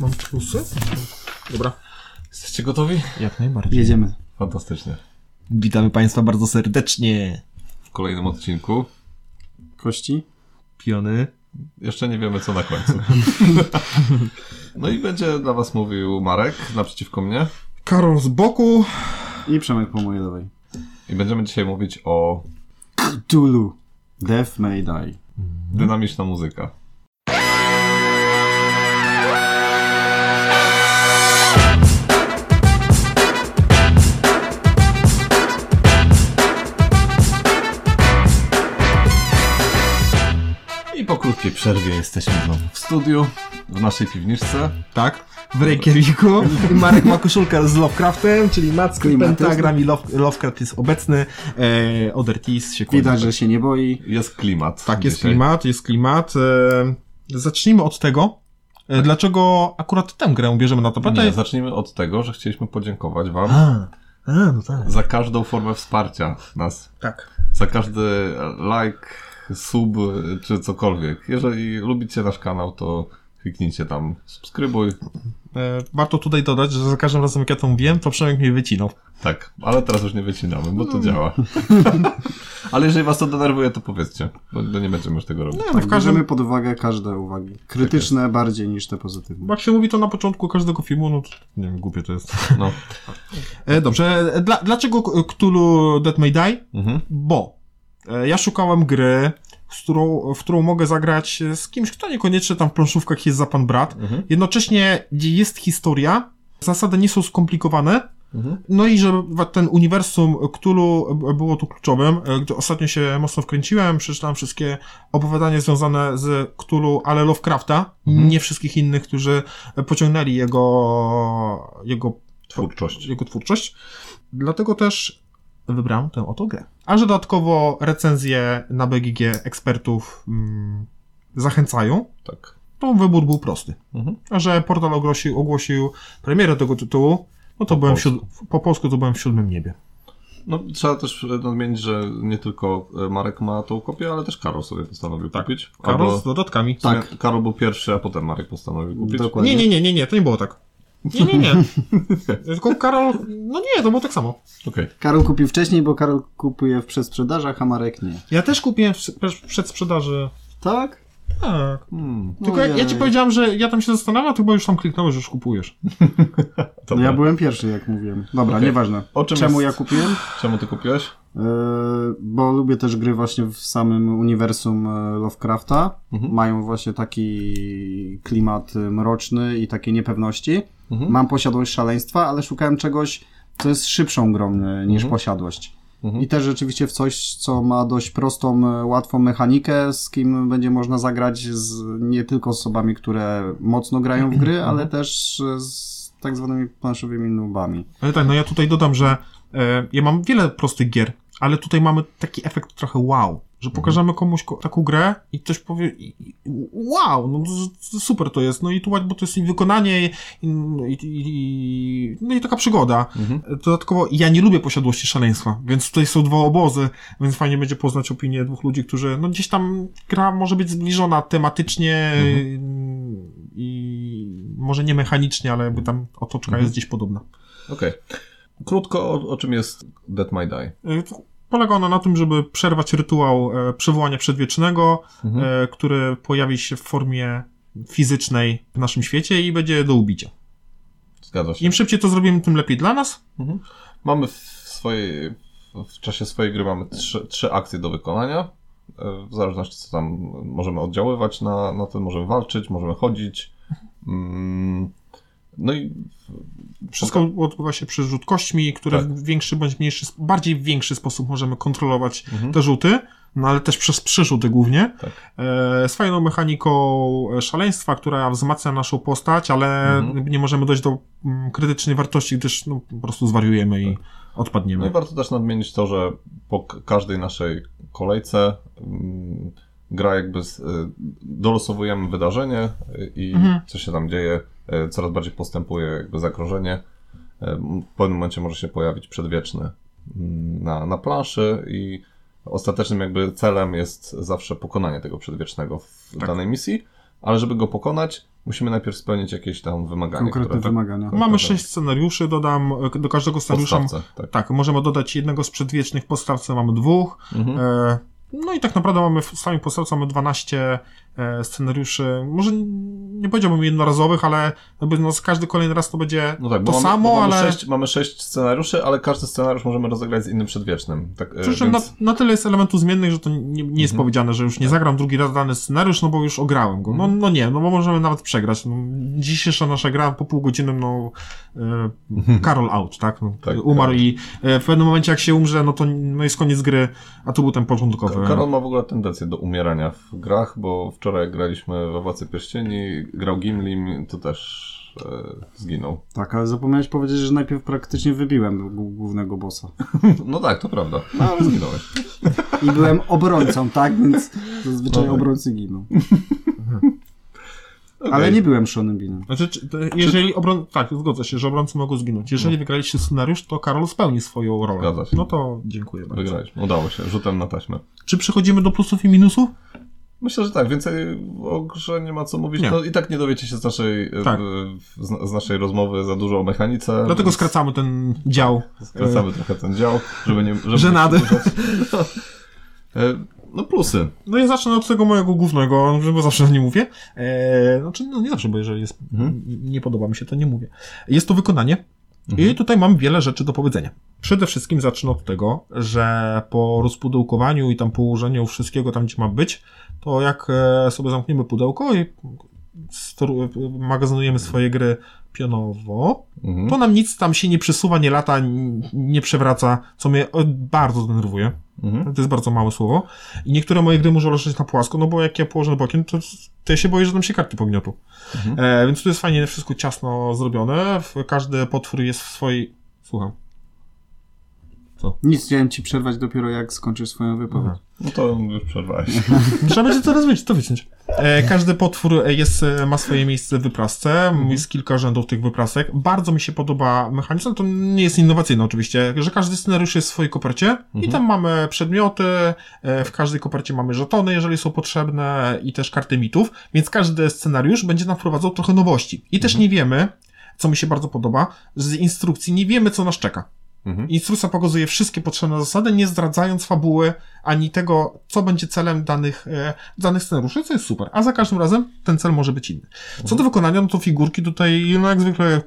Mam plusy? Dobra. Jesteście gotowi? Jak najbardziej. Jedziemy. Fantastycznie. Witamy Państwa bardzo serdecznie. W kolejnym odcinku. Kości? Piony. Jeszcze nie wiemy co na końcu. no i będzie dla was mówił Marek naprzeciwko mnie. Karol z boku. I Przemek po mojej lewej. I będziemy dzisiaj mówić o Tulu. Death May Die. dynamiczna muzyka. Krótkiej przerwie jesteśmy znowu w studiu, w naszej piwniczce. Tak. W Reykjaviku. I Marek ma koszulkę z Lovecraftem, czyli Macki, Klimatyczny. Pentagram i Love, Lovecraft jest obecny. E, Odertis się kłania. Widać, że się nie boi. Jest klimat. Tak, jest dzisiaj. klimat, jest klimat. E, zacznijmy od tego, e, dlaczego akurat tę grę bierzemy na tapetę. Nie, zacznijmy od tego, że chcieliśmy podziękować wam A, a, no tak. za każdą formę wsparcia nas. Tak. Za każdy like, sub czy cokolwiek. Jeżeli lubicie nasz kanał, to kliknijcie tam subskrybuj. E, warto tutaj dodać, że za każdym razem jak ja to mówiłem, to Przemek mnie wycinał. Tak, ale teraz już nie wycinamy, bo to działa. ale jeżeli was to denerwuje, to powiedzcie, bo bo nie będziemy już tego robić. No, Tak, w każdym bierzemy pod uwagę każde uwagi. Krytyczne bardziej niż te pozytywne. Jak się mówi to na początku każdego filmu, no to nie wiem, głupie to jest. No. E, dobrze, e, dla, dlaczego Cthulhu Dead May Die? Mhm. Bo ja szukałem gry, z którą, w którą mogę zagrać z kimś, kto niekoniecznie tam w planszówkach jest za pan brat. Mhm. Jednocześnie, gdzie jest historia, zasady nie są skomplikowane, Mhm. no i że ten uniwersum Cthulhu było tu kluczowym. E, ostatnio się mocno wkręciłem, przeczytałem wszystkie opowiadania związane z Cthulhu, ale Lovecrafta, Mhm. nie wszystkich innych, którzy pociągnęli jego, jego, Twórczość. jego twórczość. Dlatego też wybrałem tę oto grę. A że dodatkowo recenzje na BGG ekspertów mm, zachęcają, Tak. to wybór był prosty. Mhm. A że portal ogłosił, ogłosił premierę tego tytułu, no to Po byłem polsku. siód- po polsku to byłem w siódmym niebie. No, trzeba też nadmienić, że nie tylko e, Marek ma tą kopię, ale też Karol sobie postanowił kupić. Tak. Karol z Albo dodatkami. w sumie Tak. Karol był pierwszy, a potem Marek postanowił kupić. Dokładnie. Nie, nie, nie, nie, nie, to nie było tak. Nie, nie, nie. Tylko Karol, no nie, to było tak samo. Okej. Karol kupił wcześniej, bo Karol kupuje w przedsprzedażach, a Marek nie. Ja też kupiłem w w przedsprzedaży. Tak? Tak. Hmm. Tylko ja, ja ci Ojej. powiedziałem, że ja tam się zastanawiam, ty chyba już tam kliknąłeś, że już kupujesz. No ja byłem pierwszy, jak mówiłem. Dobra, Okej. nieważne. O czym Czemu jest- ja kupiłem? Czemu ty kupiłeś? Yy, bo lubię też gry właśnie w samym uniwersum e, Lovecrafta. Mhm. Mają właśnie taki klimat e, mroczny i takiej niepewności. Mhm. Mam posiadłość szaleństwa, ale szukałem czegoś, co jest szybszą grą niż Mhm. posiadłość. Mhm. I też rzeczywiście w coś, co ma dość prostą, e, łatwą mechanikę, z kim będzie można zagrać z, nie tylko z osobami, które mocno grają w gry, ale też e, z tak zwanymi planszowymi nubami. Ale tak, no ja tutaj dodam, że e, ja mam wiele prostych gier, ale tutaj mamy taki efekt trochę wow, że pokażemy komuś ko- taką grę i ktoś powie wow, no super to jest, no i tu bo to jest i wykonanie i, i, i, no i taka przygoda. Mhm. Dodatkowo ja nie lubię posiadłości szaleństwa, więc tutaj są dwa obozy, więc fajnie będzie poznać opinię dwóch ludzi, którzy, no gdzieś tam gra może być zbliżona tematycznie i może nie mechanicznie, ale jakby tam otoczka jest gdzieś podobna. Okej. Krótko, o, o czym jest Dead My Die? Polega ona na tym, żeby przerwać rytuał e, przywołania przedwiecznego, Mhm. e, który pojawi się w formie fizycznej w naszym świecie i będzie do ubicia. Zgadza się. Im szybciej to zrobimy, tym lepiej dla nas. Mhm. Mamy w swojej, w czasie swojej gry mamy trzy, trzy akcje do wykonania. E, W zależności co tam możemy oddziaływać na, na ten, możemy walczyć, możemy chodzić. Mm, No i Wszystko odbywa się przez rzut kośćmi, które Tak. w większy bądź mniejszy, bardziej w większy sposób możemy kontrolować Mhm. te rzuty, no ale też przez przerzuty głównie. Tak. E, z fajną mechaniką e, szaleństwa, która wzmacnia naszą postać, ale Mhm. nie możemy dojść do mm, krytycznej wartości, gdyż no, po prostu zwariujemy i odpadniemy. No i warto też nadmienić to, że po każdej naszej kolejce mm, gra jakby z, y, dolosowujemy wydarzenie y, i Mhm. co się tam dzieje, coraz bardziej postępuje jakby zagrożenie. Y, W pewnym momencie może się pojawić przedwieczny mm, na, na planszy i ostatecznym jakby celem jest zawsze pokonanie tego przedwiecznego w Tak. danej misji, ale żeby go pokonać, musimy najpierw spełnić jakieś tam wymagania. Konkretne które, tak- wymagania. Mamy sześć scenariuszy, dodam e, do każdego scenariusza. Tak. Tak, możemy dodać jednego z przedwiecznych, podstawce mamy dwóch. Mhm. E, no i tak naprawdę mamy w samej podstawce mamy 12 e, scenariuszy, może nie powiedziałbym jednorazowych, ale jakby no, każdy kolejny raz to będzie No tak, to mamy, samo, mamy, ale sześć, mamy sześć scenariuszy, ale każdy scenariusz możemy rozegrać z innym przedwiecznym. Tak, e, przy czym więc... na, na tyle jest elementów zmiennych, że to nie, nie jest Mhm. powiedziane, że już nie zagram drugi raz dany scenariusz, no bo już ograłem go. No, Mhm. no nie, no bo możemy nawet przegrać. No, dzisiejsza nasza gra po pół godziny, no e, Karol out, tak? No, Tak, umarł tak. i e, w pewnym momencie jak się umrze, no to no jest koniec gry, a to był ten początkowy. Karol ma w ogóle tendencję do umierania w grach, bo wczoraj jak graliśmy we Władcy Pierścieni, grał Gimlim, to też e, zginął. Tak, ale zapomniałeś powiedzieć, że najpierw praktycznie wybiłem głównego bossa. No tak, to prawda, no, ale zginąłeś. I byłem obrońcą, tak? Więc zazwyczaj No tak. obrońcy giną. Okej. Ale nie byłem Seanem Beanem. Znaczy, czy, to jeżeli obron... tak, zgodzę się, że obrońcy mogą zginąć. Jeżeli wygraliście scenariusz, to Karol spełni swoją rolę. No. Zgadza się. No to dziękuję bardzo. Wygraliśmy, udało się, rzutem na taśmę. Czy przechodzimy do plusów i minusów? Myślę, że tak, więcej o grze nie ma co mówić. No i tak nie dowiecie się z naszej, e, Tak. z, z naszej rozmowy za dużo o mechanice. Dlatego więc skracamy ten dział. Skracamy trochę ten dział, żeby nie... Żeby Żenady. No, e, no plusy. No ja zacznę od tego mojego głównego, bo zawsze nie mówię. Eee, znaczy, no nie zawsze, bo jeżeli jest, Mhm. nie podoba mi się, to nie mówię. Jest to wykonanie. Mhm. I tutaj mam wiele rzeczy do powiedzenia. Przede wszystkim zacznę od tego, że po rozpudełkowaniu i tam położeniu wszystkiego tam, gdzie ma być, to jak e, sobie zamkniemy pudełko i storu- magazynujemy swoje gry pionowo, Mhm. to nam nic tam się nie przesuwa, nie lata, nie przewraca, co mnie bardzo denerwuje. Mhm. To jest bardzo małe słowo. I niektóre moje gry muszą leżeć na płasko, no bo jak ja położę bokiem, to, to ja się boję, że tam się karty pogniotą. Mhm. E, więc tu jest fajnie wszystko ciasno zrobione. Każdy potwór jest w swojej... Słucham. Nic, chciałem ci przerwać dopiero jak skończysz swoją wypowiedź. No to już przerwałeś. Trzeba będzie teraz wyciąć, to wyciąć. E, każdy potwór jest, e, ma swoje miejsce w wyprasce. Jest kilka rzędów tych wyprasek. Bardzo mi się podoba mechanizm. To nie jest innowacyjne oczywiście, że każdy scenariusz jest w swojej kopercie i tam mamy przedmioty. e, W każdej kopercie mamy żetony, jeżeli są potrzebne i też karty mitów. Więc każdy scenariusz będzie nam wprowadzał trochę nowości. I też nie wiemy, co mi się bardzo podoba, z instrukcji nie wiemy, co nas czeka. Mhm. Instrukcja pokazuje wszystkie potrzebne zasady, nie zdradzając fabuły, ani tego, co będzie celem danych, e, danych scenariuszy, co jest super. A za każdym razem ten cel może być inny. Co do wykonania, no to figurki tutaj, no jak zwykle,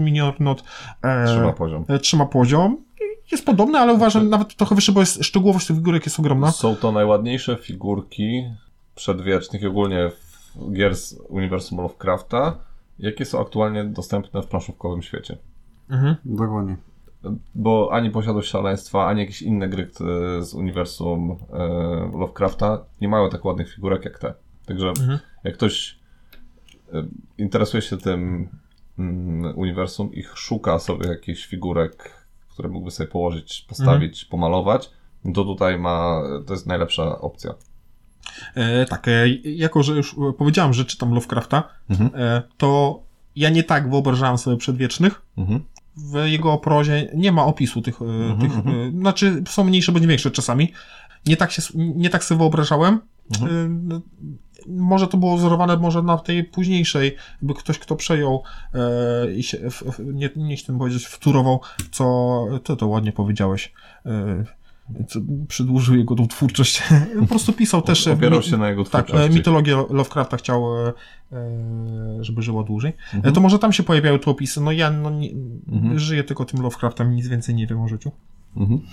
Minior Not e, Trzyma poziom. e, trzyma poziom. Jest podobny, ale uważam nawet trochę wyższy, bo jest, szczegółowość tych figurek jest ogromna. Są to najładniejsze figurki przedwiecznych i ogólnie w gier z uniwersum Lovecrafta, jakie są aktualnie dostępne w planszówkowym świecie. Mhm. Dokładnie. Bo ani Posiadłość Szaleństwa, ani jakieś inne gry z uniwersum e, Lovecrafta nie mają tak ładnych figurek jak te. Także Mhm. jak ktoś e, interesuje się tym mm, uniwersum i szuka sobie jakichś figurek, które mógłby sobie położyć, postawić, pomalować, to tutaj ma, to jest najlepsza opcja. E, tak, e, jako że już e, powiedziałem, że czytam Lovecrafta, Mhm. e, to ja nie tak wyobrażałem sobie przedwiecznych, Mhm. W jego prozie nie ma opisu tych, mhm, tych mhm. e, znaczy są mniejsze bądź większe czasami. Nie tak się, nie tak sobie wyobrażałem. Mhm. E, może to było wzorowane może na tej późniejszej, by ktoś, kto przejął e, i się, w, nie, nie chcę powiedzieć wturował, co, to to ładnie powiedziałeś, e, co przedłużył jego tą twórczość. po prostu pisał też... Opierał się na jego tak, twórczości. e, mitologię Lovecrafta chciał, e, e, żeby żyła dłużej. Mhm. To może tam się pojawiały tu opisy. No ja no, nie, Mhm. żyję tylko tym Lovecraftem, nic więcej nie wiem o życiu. Mhm.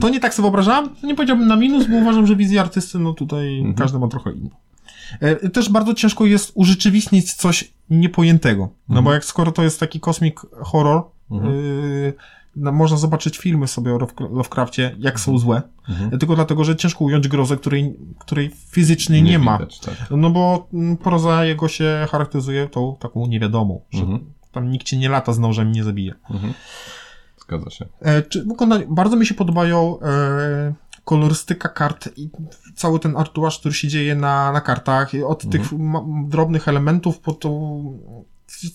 To nie tak sobie wyobrażałem. Nie powiedziałbym na minus, bo uważam, że wizja artysty, no tutaj Mhm. każdy ma trochę inną. Też bardzo ciężko jest urzeczywistnić coś niepojętego. No Mhm. bo jak skoro to jest taki kosmik horror, Mhm. No, można zobaczyć filmy sobie o Love- Lovecraftie, jak są złe. Mhm. Tylko dlatego, że ciężko ująć grozę, której, której fizycznie nie, ma. widać, tak. No bo mm, proza jego się charakteryzuje tą taką niewiadomą, że Mhm. tam nikt cię nie lata z nożem i nie zabije. Mhm. Zgadza się. E, czy, bardzo mi się podobają e, kolorystyka kart i cały ten artuaż, który się dzieje na, na kartach. Od tych ma, drobnych elementów po to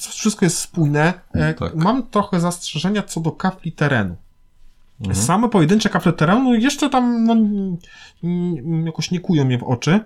wszystko jest spójne. E, Tak. Mam trochę zastrzeżenia co do kafli terenu. Mhm. Same pojedyncze kafle terenu jeszcze tam no, mm, jakoś nie kują mnie w oczy.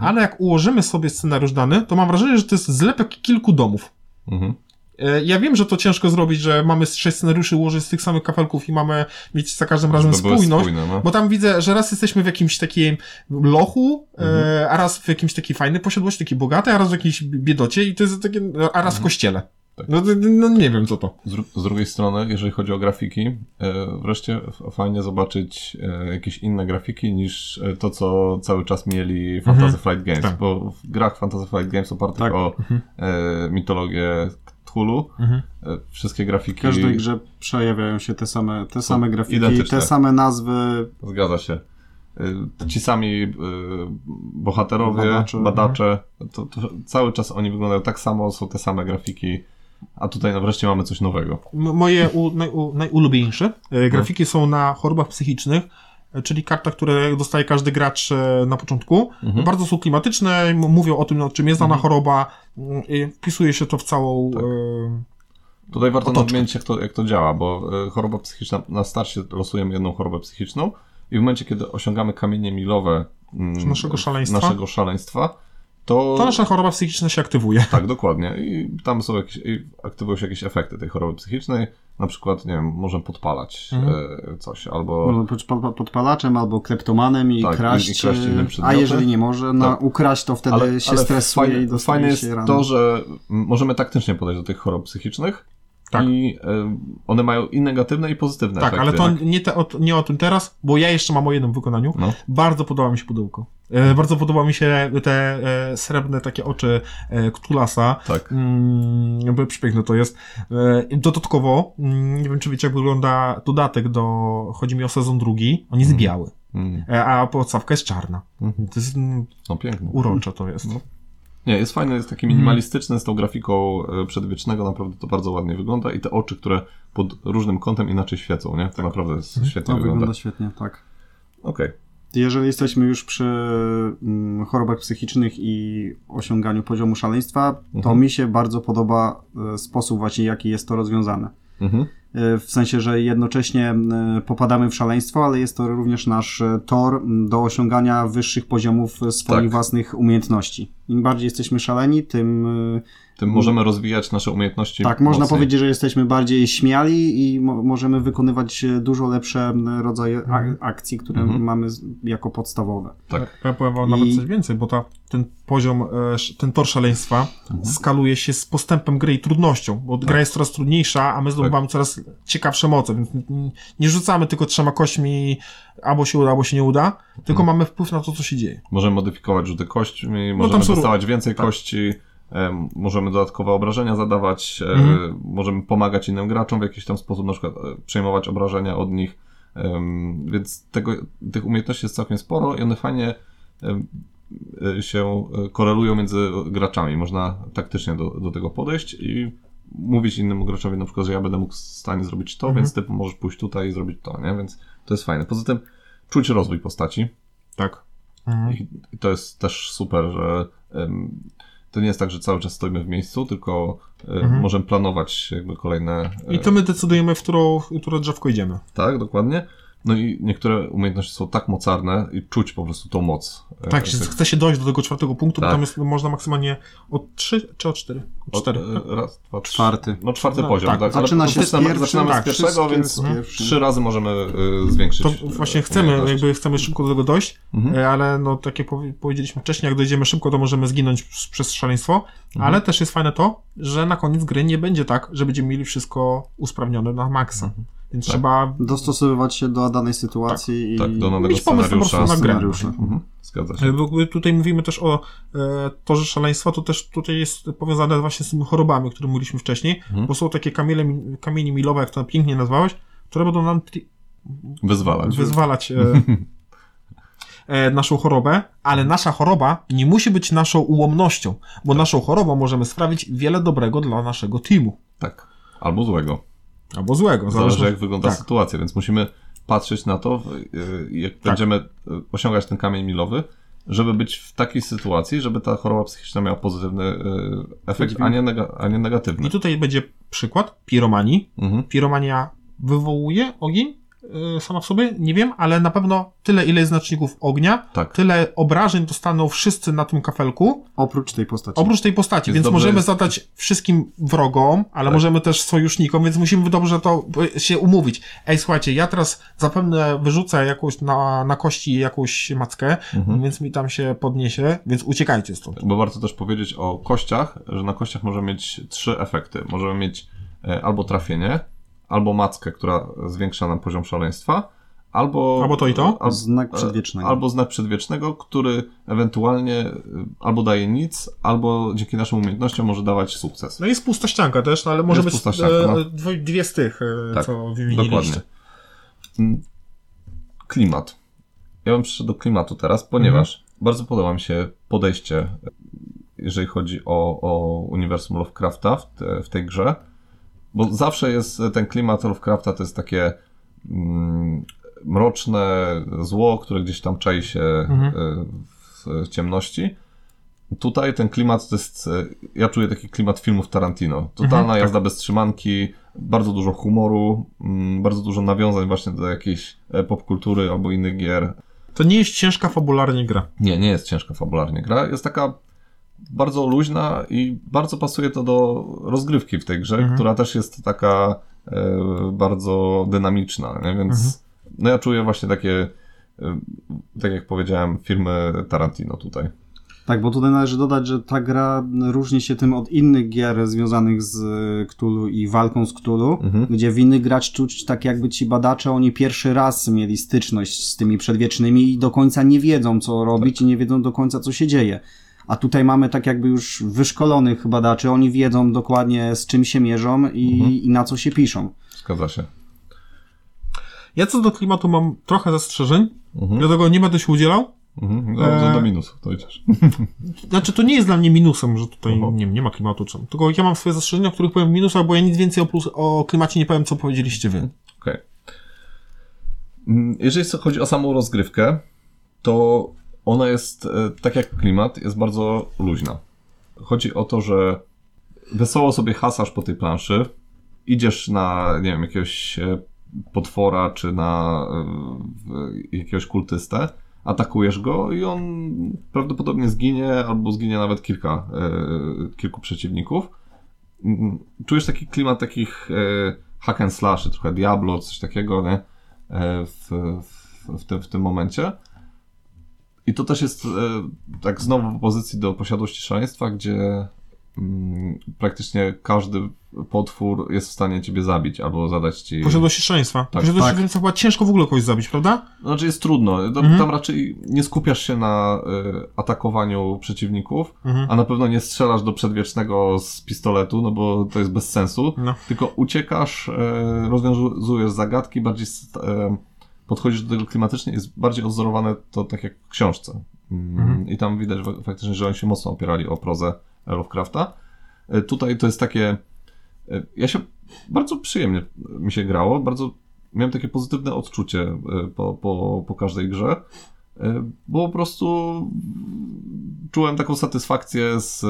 ale jak ułożymy sobie scenariusz dany, to mam wrażenie, że to jest zlepek kilku domów. Mhm. E, Ja wiem, że to ciężko zrobić, że mamy sześć scenariuszy ułożyć z tych samych kafelków i mamy mieć za każdym razem spójność. spójne, no. Bo tam widzę, że raz jesteśmy w jakimś takim lochu, Mhm. a raz w jakimś takiej fajnej posiadłości, takiej bogatej, a raz w jakiejś biedocie i to jest takie, a raz w kościele. Tak. No, no nie wiem co to. Z, z drugiej strony, jeżeli chodzi o grafiki, e, wreszcie fajnie zobaczyć e, jakieś inne grafiki niż e, to, co cały czas mieli Fantasy Flight Games, Tak. bo w grach Fantasy Flight Games opartych Tak. o e, mitologię Cthulhu, Mhm. e, wszystkie grafiki... W każdej grze przejawiają się te same, te same grafiki, identyczne. te same nazwy. Zgadza się. Y, Ci sami y, bohaterowie, Badacze. badacze, to, to cały czas oni wyglądają tak samo, są te same grafiki, a tutaj no wreszcie mamy coś nowego. Moje u, naj, u, najulubieńsze e, grafiki są na chorobach psychicznych, e, czyli karta, które dostaje każdy gracz e, na początku. Mhm. Bardzo są klimatyczne, mówią o tym, no, czym jest dana choroba, m, i wpisuje się to w całą... Tak. E, Tutaj warto Otoczkę. nadmienić, jak to, jak to działa, bo y, choroba psychiczna, na starcie losujemy jedną chorobę psychiczną i w momencie, kiedy osiągamy kamienie milowe mm, naszego szaleństwa. naszego szaleństwa, to... to nasza choroba psychiczna się aktywuje. Tak, dokładnie. I tam są jakieś, i aktywują się jakieś efekty tej choroby psychicznej. Na przykład, nie wiem, możemy podpalać Mhm. e, coś, albo Można podpalaczem albo kleptomanem i Tak, i- kraść. i kraść inne a jeżeli nie może, no, Tak. ukraść, to wtedy się stresuje fajne, i dostaje fajne jest rano. to, że możemy taktycznie podejść do tych chorób psychicznych Tak. i e, one mają i negatywne, i pozytywne Tak, efekty. ale to Tak. nie, te, o, nie o tym teraz, bo ja jeszcze mam o jednym wykonaniu. No. Bardzo podoba mi się pudełko. E, bardzo podoba mi się te e, srebrne takie oczy e, Ktulasa. Tak. Mm, przepiękne to jest. E, dodatkowo, mm, nie wiem czy wiecie jak wygląda dodatek do, chodzi mi o sezon drugi, on jest biały, Mm. e, a podstawka jest czarna. Mhm. To jest mm, No piękne. urocze to jest. No. Nie, jest fajny, jest taki minimalistyczny, z tą grafiką e, przedwiecznego, naprawdę to bardzo ładnie wygląda i te oczy, które pod różnym kątem inaczej świecą, nie? To naprawdę jest, świetnie To wygląda. wygląda świetnie, tak. Okej. Jeżeli jesteśmy już przy mm, chorobach psychicznych i osiąganiu poziomu szaleństwa, to Mhm. mi się bardzo podoba e, sposób właśnie, jaki jest to rozwiązane. Mhm. E, W sensie, że jednocześnie e, popadamy w szaleństwo, ale jest to również nasz e, tor do osiągania wyższych poziomów swoich Tak. własnych umiejętności. Im bardziej jesteśmy szaleni, tym Tym możemy rozwijać nasze umiejętności tak, można mocniej. powiedzieć, że jesteśmy bardziej śmiali i mo możemy wykonywać e, dużo lepsze rodzaje a- akcji, które Mhm. mamy z- jako podstawowe. Tak. Ja powiem wam nawet I- coś więcej, bo ta, ten poziom, e, ten tor szaleństwa Mhm. skaluje się z postępem gry i trudnością, bo Tak. gra jest coraz trudniejsza, a my zdobywamy coraz ciekawsze moce, więc nie rzucamy tylko trzema kośćmi, albo się uda, albo się nie uda, tylko mamy wpływ na to, co się dzieje. Możemy modyfikować rzuty kośćmi, tam możemy są- dostawać więcej tak. kości, możemy dodatkowe obrażenia zadawać, e, Mhm. możemy pomagać innym graczom w jakiś tam sposób, na przykład e, przejmować obrażenia od nich, więc tego, tych umiejętności jest całkiem sporo i one fajnie e, się korelują między graczami. Można taktycznie do, do tego podejść i mówić innemu graczowi na przykład, że ja będę mógł w stanie zrobić to, Mhm. więc ty możesz pójść tutaj i zrobić to, nie? Więc to jest fajne. Poza tym czuć rozwój postaci. Tak. Mhm. I to jest też super, że em, to nie jest tak, że cały czas stoimy w miejscu, tylko e, Mhm. możemy planować jakby kolejne. I to my decydujemy, w którą, w które drzewko idziemy. Tak, dokładnie. No i niektóre umiejętności są tak mocarne i czuć po prostu tą moc. e, Tak, że tych- chce się dojść do tego czwartego punktu, bo Tak. tam jest, można maksymalnie od 3 czy od 4? Od od, 4. e, raz, dwa, trzy. Czwarty. No czwarty No, poziom, tak. tak. Zaczyna się z zaczynamy, pierwszym, zaczynamy tak, z pierwszego, więc z trzy razy możemy e, zwiększyć. To e, właśnie chcemy, jakby chcemy szybko do tego dojść, Mhm. e, ale no tak jak powie- powiedzieliśmy wcześniej, jak dojdziemy szybko, to możemy zginąć przez- przez szaleństwo, Mhm. ale też jest fajne to, że na koniec gry nie będzie tak, że będziemy mieli wszystko usprawnione na maksa. Mhm. Więc Tak. trzeba Dostosowywać się do danej sytuacji Tak, i do danego mieć pomysł po prostu na grę. scenariusza. Mhm. Zgadza się. E, Bo tutaj mówimy też o e, torze szaleństwa, to też tutaj jest powiązane właśnie z tymi chorobami, o których mówiliśmy wcześniej, Mhm. bo są takie kamiele, mi- kamienie milowe, jak to pięknie nazwałeś, które będą nam tri- Wyzwalać. wyzwalać e, e, naszą chorobę, ale nasza choroba nie musi być naszą ułomnością, bo naszą chorobą możemy sprawić wiele dobrego dla naszego teamu. Tak. Albo złego. Albo złego. Zależy zależy- jak wygląda tak. sytuacja, więc musimy patrzeć na to, y, jak będziemy y, osiągać ten kamień milowy, żeby być w takiej sytuacji, żeby ta choroba psychiczna miała pozytywny y, efekt, a nie, nega, a nie negatywny. I tutaj będzie przykład piromanii. Mhm. Piromania wywołuje ogień, sama w sobie, nie wiem, ale na pewno tyle, ile jest znaczników ognia, Tak. tyle obrażeń dostaną wszyscy na tym kafelku, Oprócz tej postaci. oprócz tej postaci, Jest więc dobrze, możemy jest- zadać wszystkim wrogom, ale Tak. możemy też sojusznikom, więc musimy dobrze to się umówić. Ej, słuchajcie, ja teraz zapewne wyrzucę jakąś na, na kości jakąś mackę, Mhm. więc mi tam się podniesie, więc uciekajcie stąd. Bo warto też powiedzieć o kościach, że na kościach możemy mieć trzy efekty. Możemy mieć e, albo trafienie, albo mackę, która zwiększa nam poziom szaleństwa, albo... Albo to i to? al- Znak e, przedwiecznego. Albo znak przedwiecznego, który ewentualnie e, albo daje nic, albo dzięki naszym umiejętnościom może dawać sukces. No jest pusta ścianka też, no ale może Jest być ścianka, e, no. dwie, z tych, e, Tak, co wymieniliście. Dokładnie. Mm, Klimat. Ja bym przyszedł do klimatu teraz, ponieważ Mhm. bardzo podoba mi się podejście, jeżeli chodzi o, o uniwersum Lovecrafta w, te, w tej grze, bo zawsze jest ten klimat Lovecrafta, to jest takie mm, mroczne zło, które gdzieś tam czai się Mhm. e, w ciemności. Tutaj ten klimat to jest, e, ja czuję taki klimat filmów Tarantino. Totalna Mhm, jazda bez trzymanki, bardzo dużo humoru, mm, bardzo dużo nawiązań właśnie do jakiejś e, popkultury albo innych gier. To nie jest ciężka fabularnie gra. Nie, nie jest ciężka fabularnie gra. Jest taka bardzo luźna i bardzo pasuje to do rozgrywki w tej grze, Mhm. która też jest taka e, bardzo dynamiczna, nie? więc Mhm. no ja czuję właśnie takie, e, tak jak powiedziałem, filmy Tarantino tutaj. Tak, bo tutaj należy dodać, że ta gra różni się tym od innych gier związanych z Cthulhu i walką z Cthulhu, Mhm. gdzie w innych grać czuć tak jakby ci badacze, oni pierwszy raz mieli styczność z tymi przedwiecznymi i do końca nie wiedzą co robić i nie wiedzą do końca co się dzieje. A tutaj mamy tak jakby już wyszkolonych badaczy, oni wiedzą dokładnie z czym się mierzą i, Mhm. i na co się piszą. Zgadza się. Ja co do klimatu mam trochę zastrzeżeń, Mhm. dlatego nie będę się udzielał. Mhm. Do, do, Eee. do minusów to idziesz. Znaczy, to nie jest dla mnie minusem, że tutaj nie, nie ma klimatu. Czy, tylko ja mam swoje zastrzeżenia, o których powiem w minusach, bo ja nic więcej o, plus, o klimacie nie powiem, co powiedzieliście wy. Okej. Mm, Jeżeli chodzi o samą rozgrywkę, to ona jest, e, tak jak klimat, jest bardzo luźna. Chodzi o to, że wesoło sobie hasasz po tej planszy, idziesz na, nie wiem, jakiegoś e, potwora, czy na e, jakiegoś kultystę, atakujesz go i on prawdopodobnie zginie, albo zginie nawet kilka, kilku przeciwników. Mm, Czujesz taki klimat takich hack and slash, trochę Diablo, coś takiego, nie? W, w, w, tym, w tym momencie. I to też jest e, tak znowu w opozycji do posiadłości szaleństwa, gdzie mm, praktycznie każdy potwór jest w stanie ciebie zabić albo zadać ci. Posiadłości szaleństwa. Tak, Posiadłości tak. szaleństwa chyba ciężko w ogóle kogoś zabić, prawda? Znaczy jest trudno. Tam, Mhm. tam raczej nie skupiasz się na e, atakowaniu przeciwników, Mhm. a na pewno nie strzelasz do przedwiecznego z pistoletu, no bo to jest bez sensu. No. Tylko uciekasz, e, rozwiązujesz zagadki, bardziej e, podchodzisz do tego klimatycznie, jest bardziej odzorowane to tak jak w książce. Mm, Mhm. I tam widać fa- faktycznie, że oni się mocno opierali o prozę Lovecrafta. E, Tutaj to jest takie. e, Ja się bardzo przyjemnie mi się grało, bardzo miałem takie pozytywne odczucie e, po, po, po każdej grze. E, Bo po prostu czułem taką satysfakcję z,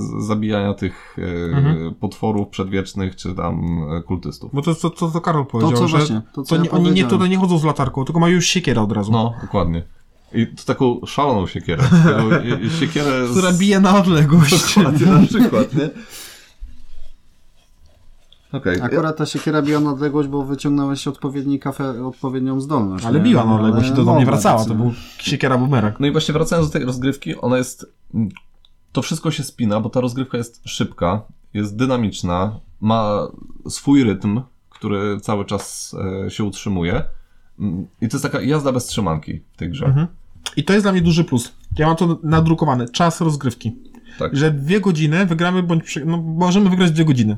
z zabijania tych e, Mhm. potworów przedwiecznych czy tam e, kultystów. Bo to, to, to, to Karol To powiedział, co że właśnie, to co to ja nie, oni nie, tutaj nie chodzą z latarką, tylko mają już siekierę od razu. No, dokładnie. I to taką szaloną siekierę. Taką, siekierę z... Która bije na odległość. Dokładnie, na przykład, nie? Okej. Akurat ta siekiera biła na odległość, bo wyciągnąłeś odpowiedni kafe, odpowiednią zdolność. Ale nie? biła na odległość i to do mnie wracała. To no. był siekiera bumerang. No i właśnie wracając do tej rozgrywki, ona jest. To wszystko się spina, bo ta rozgrywka jest szybka, jest dynamiczna, ma swój rytm, który cały czas e, się utrzymuje. I to jest taka jazda bez trzymanki w tej grze. Mhm. I to jest dla mnie duży plus. Ja mam to nadrukowane. Czas rozgrywki. Tak. Że dwie godziny wygramy, bądź przy... no, możemy wygrać dwie godziny.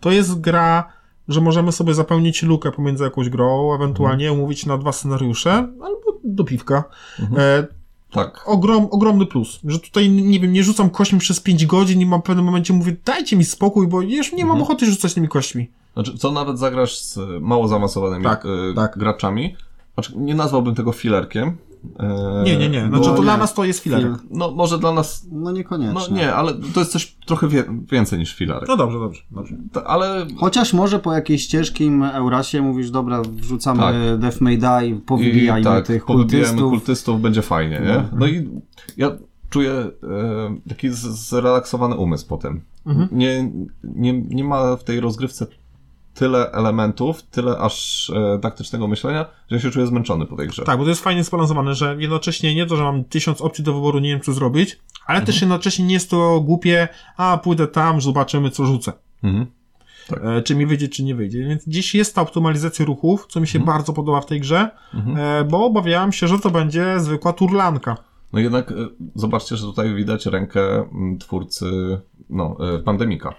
To jest gra, że możemy sobie zapełnić lukę pomiędzy jakąś grą, ewentualnie umówić na dwa scenariusze, albo do piwka. Mhm. E, Tak. ogrom, ogromny plus, że tutaj, nie wiem, nie rzucam kośćmi przez 5 godzin i mam w pewnym momencie mówię, dajcie mi spokój, bo już nie mam Mhm. ochoty rzucać tymi kośćmi. Znaczy, co nawet zagrasz z mało zaawansowanymi Tak, e, tak. graczami. Znaczy, nie nazwałbym tego filerkiem, E, Nie, nie, nie. Znaczy to dla nie. nas to jest filarek. No może dla nas, No niekoniecznie. no nie, ale to jest coś trochę wie, więcej niż filarek. No dobrze, dobrze, dobrze. Ta- Ale Chociaż może po jakiejś ciężkim Eurasie mówisz, dobra, wrzucamy Tak. Death May Die, i powybijajmy tak, tych kultystów. kultystów, będzie fajnie, nie? No i ja czuję e, taki zrelaksowany umysł po tym. Mhm. Nie, nie, nie ma w tej rozgrywce tyle elementów, tyle aż e, taktycznego myślenia, że ja się czuję zmęczony po tej grze. Tak, bo to jest fajnie zbalansowane, że jednocześnie nie to, że mam tysiąc opcji do wyboru, nie wiem co zrobić, ale Mhm. też jednocześnie nie jest to głupie, a pójdę tam, zobaczymy co rzucę. Mhm. E, czy mi wyjdzie, czy nie wyjdzie. Więc gdzieś jest ta optymalizacja ruchów, co mi się Mhm. bardzo podoba w tej grze, e, bo obawiałem się, że to będzie zwykła turlanka. No jednak e, zobaczcie, że tutaj widać rękę m, twórcy no, e, pandemika.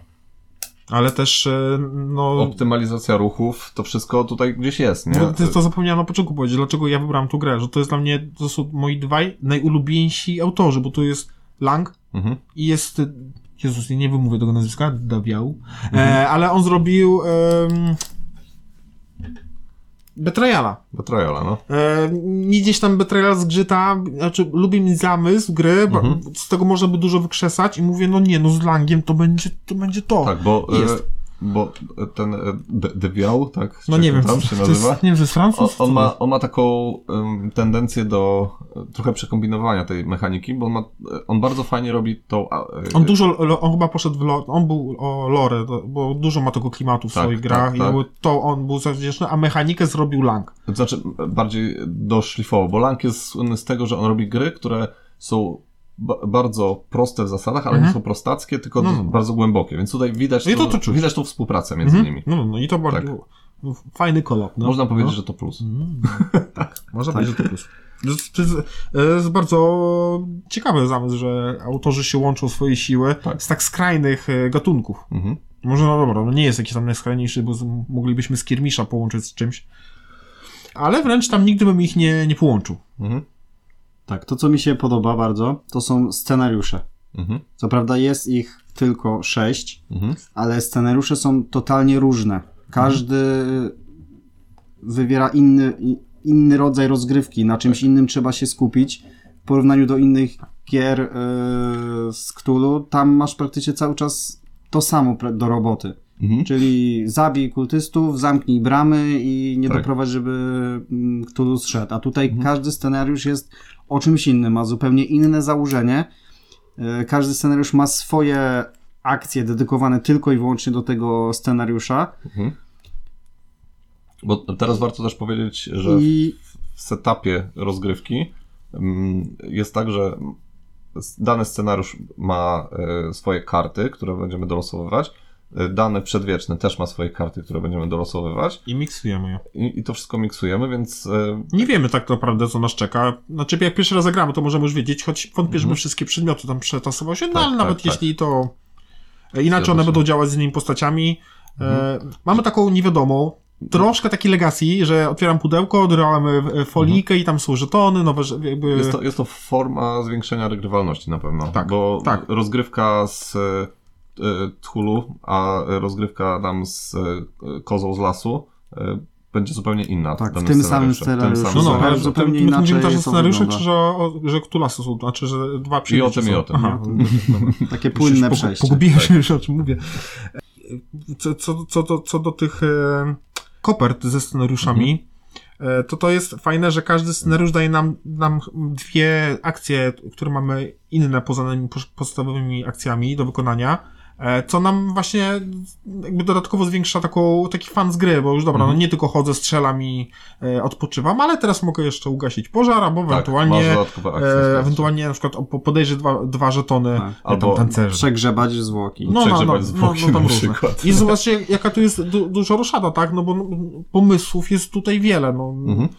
Ale też, e, no... Optymalizacja ruchów, to wszystko tutaj gdzieś jest, nie? To, to zapomniałem na początku powiedzieć, dlaczego ja wybrałem tą grę, że to jest dla mnie, to są moi dwaj najulubieńsi autorzy, bo to jest Lang Mhm. i jest, e, Jezus, nie wymówię tego nazwiska, Dawiał, Mhm. e, ale on zrobił um, Betrayala. Betrayala, no. E, mi gdzieś tam Betrayal zgrzyta, znaczy lubię mieć zamysł gry, bo Mhm. z tego można by dużo wykrzesać i mówię, no nie, no z Langiem to będzie to. Będzie to. Tak, bo, e, Jest. Bo ten e, De- tak? no nie wiem, tam się nazywa? jest, nie wiem, On, Francuz? on, Co ma, on ma taką em, tendencję do e, trochę przekombinowania tej mechaniki, bo on, ma, e, on bardzo fajnie robi tą... e, On dużo, on chyba poszedł w lore, on był o lore, bo dużo ma tego klimatu w Tak, swoich tak, grach i tak. jakby to on był zawdzięczny, a mechanikę zrobił Lang. Znaczy bardziej doszlifował, bo Lang jest słynny z tego, że on robi gry, które są bardzo proste w zasadach, ale nie Mhm. są prostackie, tylko No, d- no. bardzo głębokie, więc tutaj widać, No i to tą- to czuć. widać tą współpracę między Mhm. nimi. No, no, no i to bardzo no, fajny kolop. No. Można powiedzieć, no. że to plus. Mm, tak, można powiedzieć, że to plus. To jest, to jest, e, jest bardzo ciekawy zamysł, że autorzy się łączą swoje siły Tak. z tak skrajnych e, gatunków. Mhm. Może no dobra, no nie jest jakiś tam najskrajniejszy, bo z, moglibyśmy Skirmisza połączyć z czymś. Ale wręcz tam nigdy bym ich nie, nie połączył. Mhm. Tak, to co mi się podoba bardzo, to są scenariusze. Mhm. Co prawda jest ich tylko sześć, Mhm. ale scenariusze są totalnie różne. Każdy wywiera inny, inny rodzaj rozgrywki, na czymś innym trzeba się skupić. W porównaniu do innych gier yy, z Cthulhu, tam masz praktycznie cały czas to samo do roboty. Mhm. Czyli zabij kultystów, zamknij bramy i nie Tak. doprowadź, żeby mm, Cthulhu zszedł. A tutaj każdy scenariusz jest o czymś innym, ma zupełnie inne założenie. E, Każdy scenariusz ma swoje akcje dedykowane tylko i wyłącznie do tego scenariusza. Mhm. Bo teraz warto też powiedzieć, że I w setupie rozgrywki mm, jest tak, że dany scenariusz ma e, swoje karty, które będziemy dolosowywać. E, Dany przedwieczny też ma swoje karty, które będziemy dolosowywać. I miksujemy je. I, i to wszystko miksujemy, więc e, Nie wiemy tak naprawdę, co nas czeka. Znaczy, jak pierwszy raz zagramy, to możemy już wiedzieć, choć wątpię, żeby wszystkie przedmioty tam przetasowały się, no Mhm. Tak, ale tak, nawet tak. jeśli to e, inaczej one. Mhm. będą działać z innymi postaciami. E, mamy taką niewiadomą, troszkę taki legacy, że otwieram pudełko, odrywałem e, folijkę i tam są żetony, nowe, jakby... Mhm. jest to, jest to forma zwiększenia regrywalności na pewno. Tak, bo tak. rozgrywka z e, Tchulu, a rozgrywka tam z e, kozą z lasu e, będzie zupełnie inna. Tak, w tym samym scenariuszu. No, no, ale zupełnie inaczej mówimy też o czy że, o, że Ktulasy są, znaczy, że dwa I o przyjęcia tym, i są. o tym. Aha, takie płynne pogu- przejście. Pogubiłem się już o czym mówię. Co, co, co, do, co do tych e, kopert ze scenariuszami, e, to to jest fajne, że każdy scenariusz daje nam, nam dwie akcje, które mamy inne poza podstawowymi akcjami do wykonania. E, Co nam właśnie jakby dodatkowo zwiększa taką, taki fan z gry, bo już dobra, Mhm. no nie tylko chodzę, strzelam i e, odpoczywam, ale teraz mogę jeszcze ugasić pożar, albo Tak, ewentualnie, e, ewentualnie na przykład podejrzeć dwa, dwa żetony Tak. albo tancerzy. Przegrzebać zwłoki. No, no, no, Przegrzebać no, zwłoki no, tam na różne. przykład. I zobaczcie, jaka tu jest du dużo roszada, tak? No bo no, pomysłów jest tutaj wiele, no. Mhm.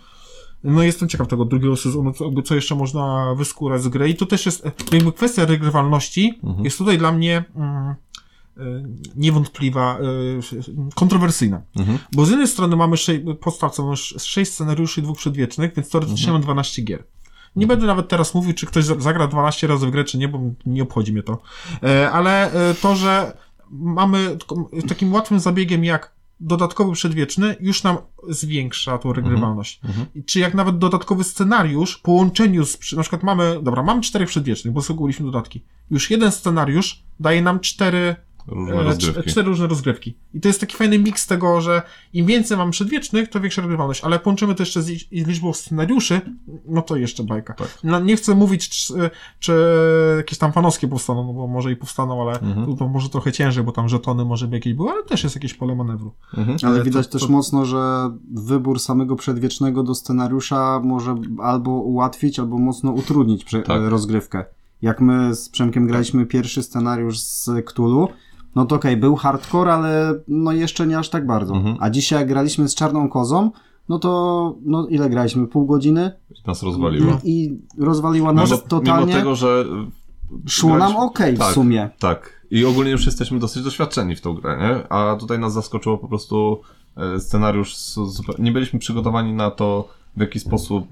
No jestem ciekaw tego drugiego sezonu, co, co jeszcze można wyskórać z gry i to też jest, e, jakby kwestia regrywalności Mhm. jest tutaj dla mnie mm, e, niewątpliwa, e, kontrowersyjna. Mhm. Bo z jednej strony mamy podstaw, co mamy sz- sześć scenariuszy i dwóch przedwiecznych, więc teoretycznie Mhm. mamy 12 gier. Nie będę nawet teraz mówił, czy ktoś za- zagra 12 razy w grę, czy nie, bo nie obchodzi mnie to. Ale to, że mamy takim łatwym zabiegiem jak dodatkowy przedwieczny już nam zwiększa tą regrywalność. Mhm. I Czy jak nawet dodatkowy scenariusz, w połączeniu z, na przykład mamy, dobra, mamy czterech przedwiecznych, bo sobie dodatki. Już jeden scenariusz daje nam cztery Różne E, rozgrywki. cz- Cztery różne rozgrywki. I to jest taki fajny miks tego, że im więcej mam przedwiecznych, to większa regrywalność, ale jak połączymy to jeszcze z, liczbą scenariuszy, no to jeszcze bajka. Tak. No, nie chcę mówić, czy, czy jakieś tam fanowskie powstaną, no bo może i powstaną, ale Mhm. to może trochę ciężej, bo tam żetony może by jakieś były, ale też jest jakieś pole manewru. Mhm. Ale Ale widać to- też to- mocno, że wybór samego przedwiecznego do scenariusza może albo ułatwić, albo mocno utrudnić Tak. rozgrywkę. Jak my z Przemkiem graliśmy pierwszy scenariusz z Cthulhu, no to okej, był hardcore, ale no jeszcze nie aż tak bardzo. Mhm. A dzisiaj jak graliśmy z Czarną Kozą, no to no ile graliśmy? Pół godziny? I nas rozwaliło. I rozwaliła nas Mimo, totalnie. mimo tego, że Szło nam graliśmy- okej tak, w sumie. Tak. I ogólnie już jesteśmy dosyć doświadczeni w tą grę, nie? A tutaj nas zaskoczyło po prostu e, scenariusz. Nie byliśmy przygotowani na to, w jaki sposób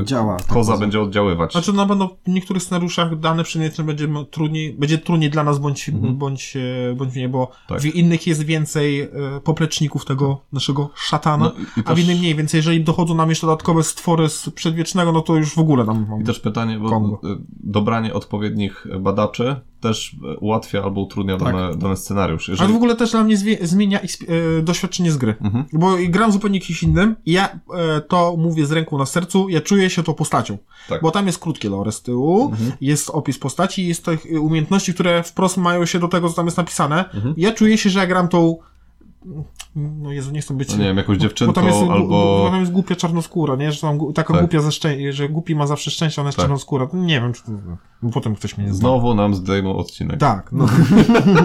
e, Działa. ta koza będzie oddziaływać. Znaczy na pewno w niektórych scenariuszach dane przedwieczne będzie trudniej, będzie trudniej dla nas bądź, Mhm. bądź, e, bądź nie, bo Tak. w innych jest więcej e, popleczników tego naszego szatana. No A w innym mniej, więc jeżeli dochodzą nam jeszcze dodatkowe stwory z przedwiecznego, no to już w ogóle nam I też pytanie, bo Kongo. e, dobranie odpowiednich badaczy też ułatwia albo utrudnia Tak. dany, dany scenariusz. Ale Jeżeli... w ogóle też dla mnie zmienia e, doświadczenie z gry. Mhm. Bo gram zupełnie kimś innym i ja e, to mówię z ręką na sercu, ja czuję się tą postacią. Tak. Bo tam jest krótkie lore z tyłu, Mhm. jest opis postaci, jest tych e, umiejętności, które wprost mają się do tego, co tam jest napisane. Mhm. Ja czuję się, że ja gram tą no Jezu, nie chcę być... No nie wiem, jakąś Bo dziewczynką tam jest, albo... bo tam jest głupia czarnoskóra, nie? Że tam taka Tak. głupia ze szczę- że głupi ma zawsze szczęście, ona jest Tak. czarnoskóra. To nie wiem, czy to... Bo potem ktoś mnie zna. Znowu nam zdejmą odcinek. Tak, no.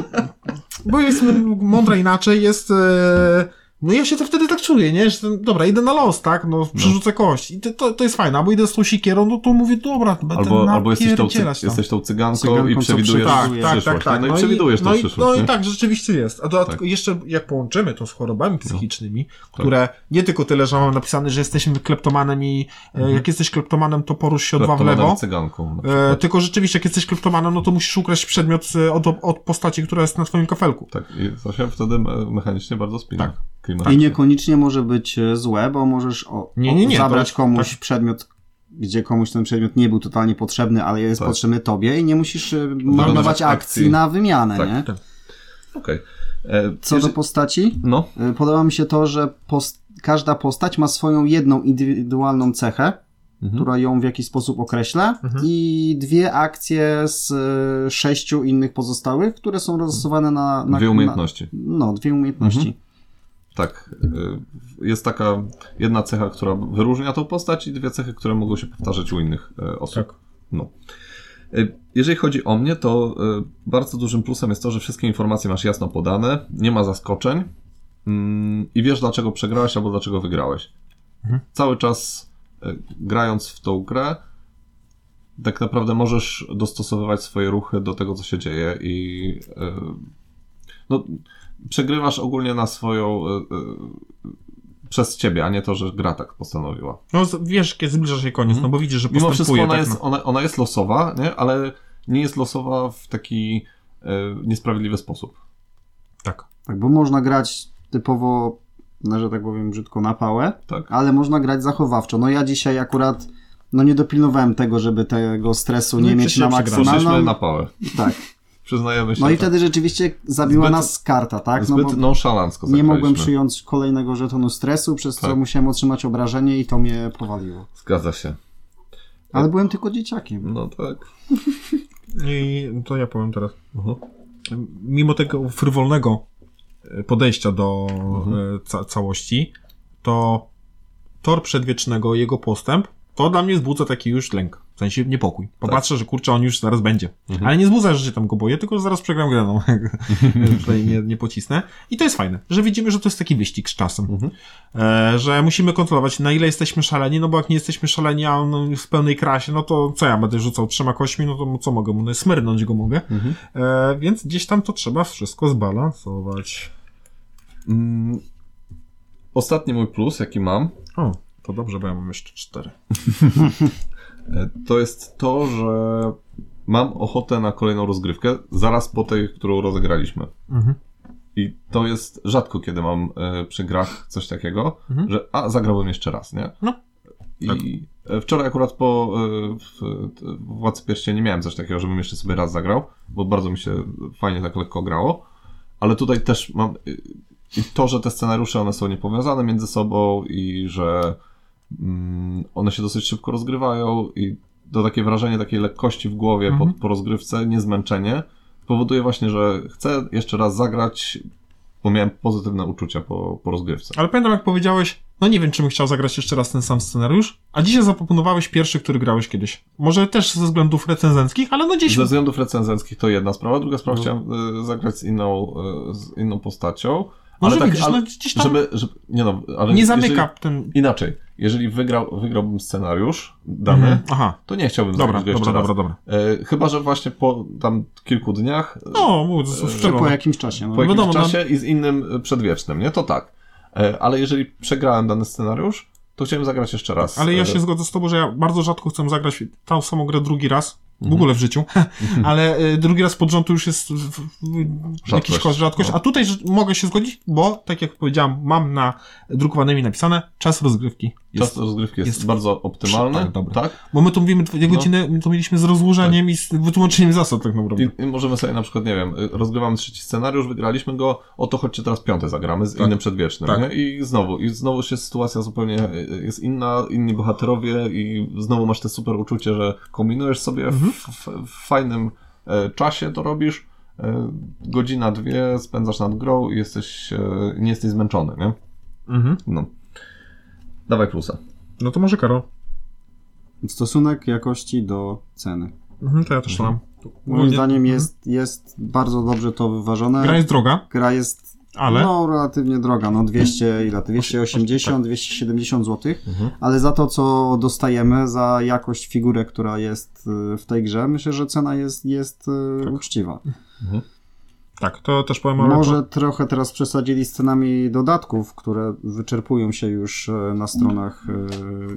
Bo jest mądra inaczej, jest... E... No ja się to wtedy tak czuję, nie? Że ten, dobra, idę na los, tak? No, przerzucę kość. I to, to, to jest fajne. Albo idę z tą sikierą, no to mówię, dobra, będę Albo, albo jesteś, tą, cy- jesteś tą cyganką, Cyganką, i przewidujesz przewiduje. Tak, tak, przyszłość. tak, tak. No, No i przewidujesz no tą i, przyszłość. no i tak, rzeczywiście jest. A dodatkowo Tak. jeszcze jak połączymy to z chorobami psychicznymi, które nie tylko tyle, że mamy napisane, że jesteśmy kleptomanem i e, jak jesteś kleptomanem, to porusz się o dwa w lewo. cyganką. E, tylko rzeczywiście, jak jesteś kleptomanem, no to musisz ukraść przedmiot od, od postaci, która jest na twoim kafelku. Tak, i to się wtedy me- mechanicznie bardzo spina. Tak. Klimatycznie. I niekoniecznie może być e, złe, bo możesz o, Nie, nie, nie, zabrać komuś tak. przedmiot, gdzie komuś ten przedmiot nie był totalnie potrzebny, ale jest Tak. potrzebny tobie i nie musisz e, marnować akcji akcji. na wymianę, Tak. nie? Okej. E, Co jeżeli- do postaci, No, podoba mi się to, że post- każda postać ma swoją jedną indywidualną cechę, Mhm. która ją w jakiś sposób określa Mhm. i dwie akcje z sześciu innych pozostałych, które są rozstosowane na... na dwie umiejętności. Na, no, dwie umiejętności. Mhm. Tak. y, Jest taka jedna cecha, która wyróżnia tą postać i dwie cechy, które mogą się powtarzać u innych e, osób. Tak. No. Y, Jeżeli chodzi o mnie, to y, bardzo dużym plusem jest to, że wszystkie informacje masz jasno podane, nie ma zaskoczeń mm, i wiesz, dlaczego przegrałeś albo dlaczego wygrałeś. Mhm. Cały czas grając w tą grę, tak naprawdę możesz dostosowywać swoje ruchy do tego, co się dzieje i no, przegrywasz ogólnie na swoją y, y, przez ciebie, a nie to, że gra tak postanowiła. No wiesz, kiedy zbliża się koniec, Mhm. no bo widzisz, że Mimo wszystko postępuje. ona tak, jest, no. ona, ona jest losowa, nie? ale nie jest losowa w taki e, niesprawiedliwy sposób. tak. Tak, bo można grać typowo, no, że tak powiem, brzydko na pałę, Tak. ale można grać zachowawczo. No ja dzisiaj akurat no nie dopilnowałem tego, żeby tego stresu No nie i mieć na maksymalną. na pałę. Tak. Przyznajemy się. No i tak. wtedy rzeczywiście zabiła Zbyt- nas karta, tak? No Zbyt bo nonszalancko nie mogłem przyjąć kolejnego żetonu stresu, przez co Tak. musiałem otrzymać obrażenie i to mnie powaliło. Zgadza się. Ale byłem tylko dzieciakiem. No tak. I to ja powiem teraz. Mhm. Mimo tego frywolnego e, podejścia do Mhm. e, ca całości, to tor przedwiecznego, jego postęp, to dla mnie wzbudza taki już lęk. W sensie niepokój. Popatrzę, że kurczę, on już zaraz będzie. Mhm. Ale nie wzbudza, że się tam go boję, tylko zaraz przegram grę, no. Tutaj nie, nie pocisnę. I to jest fajne, że widzimy, że to jest taki wyścig z czasem. Mhm. E, że musimy kontrolować, na ile jesteśmy szaleni, no bo jak nie jesteśmy szaleni, a on w pełnej krasie, no to co ja będę rzucał trzema kośćmi, no to co mogę mu, no smyrnąć go mogę. Mhm. E, więc gdzieś tam to trzeba wszystko zbalansować. Mm, Ostatni mój plus, jaki mam, O, to dobrze, bo ja mam jeszcze cztery. e, to jest to, że mam ochotę na kolejną rozgrywkę zaraz po tej, którą rozegraliśmy. Mhm. I to jest rzadko, kiedy mam e, przy grach coś takiego, Mhm. że a, zagrałbym jeszcze raz, nie? No. I e, wczoraj akurat po w, w Władcy Pierścieni nie miałem coś takiego, żebym jeszcze sobie raz zagrał, bo bardzo mi się fajnie tak lekko grało, ale tutaj też mam i to, że te scenariusze one są niepowiązane między sobą i że one się dosyć szybko rozgrywają i to takie wrażenie takiej lekkości w głowie Mhm. po, po rozgrywce, niezmęczenie, powoduje właśnie, że chcę jeszcze raz zagrać, bo miałem pozytywne uczucia po, po rozgrywce. Ale pamiętam, jak powiedziałeś, no nie wiem, czy bym chciał zagrać jeszcze raz ten sam scenariusz, a dzisiaj zaproponowałeś pierwszy, który grałeś kiedyś. Może też ze względów recenzenckich, ale no gdzieś... Ze względów recenzenckich to jedna sprawa, druga sprawa No. chciałem y, zagrać z inną, y, z inną postacią, No, ale że tak, widzisz, ale, no gdzieś tam żeby, żeby, nie no, ale nie jeżeli- zamyka ten... Inaczej, jeżeli wygrał, wygrałbym scenariusz dany, Mhm. Aha, to nie chciałbym dobra, zagrać go jeszcze dobra, raz. dobra, dobra. E, chyba, że właśnie po tam kilku dniach, No, czerwone. po jakimś czasie. No. po jakimś wiadomo, no- czasie i z innym e, przedwiecznym, nie? To tak. E, ale jeżeli przegrałem dany scenariusz, to chciałem zagrać jeszcze raz. Ale ja E, się zgodzę z tobą, że ja bardzo rzadko chcę zagrać tą samą grę drugi raz, w ogóle w życiu, ale y, drugi raz pod rząd to już jest jakiś koszt, rzadkość. no. A tutaj mogę się zgodzić, bo tak jak powiedziałem, mam na drukowanymi napisane czas rozgrywki. Czas Jest, rozgrywki jest, jest bardzo optymalny, tak, tak? bo my tu mówimy dwie godziny, my to mieliśmy z rozłożeniem i z wytłumaczeniem zasad tak naprawdę. I, możemy sobie na przykład, nie wiem, rozgrywamy trzeci scenariusz, wygraliśmy go, oto chodźcie teraz piąty zagramy z Tak. innym przedwiecznym, Tak. I znowu, i znowu się sytuacja zupełnie y, jest inna, inni bohaterowie i znowu masz te super uczucie, że kombinujesz sobie Mhm. w, w, w fajnym e, czasie to robisz, e, godzina, dwie spędzasz nad grą i jesteś, e, nie jesteś zmęczony, nie? Mhm. No. Dawaj plusa. No to może Karol. Stosunek jakości do ceny. Mhm, to ja też to mam. Moim zdaniem mhm. jest, jest bardzo dobrze to wyważone. Gra jest droga, Gra jest ale... no, relatywnie droga, no 200, ile? 280, 270 zł, Mhm. ale za to, co dostajemy, za jakość figurek, która jest y, w tej grze, myślę, że cena jest, jest y, Tak. uczciwa. Tak, to też powiem, Może to... trochę teraz przesadzili z cenami dodatków, które wyczerpują się już e, na stronach e,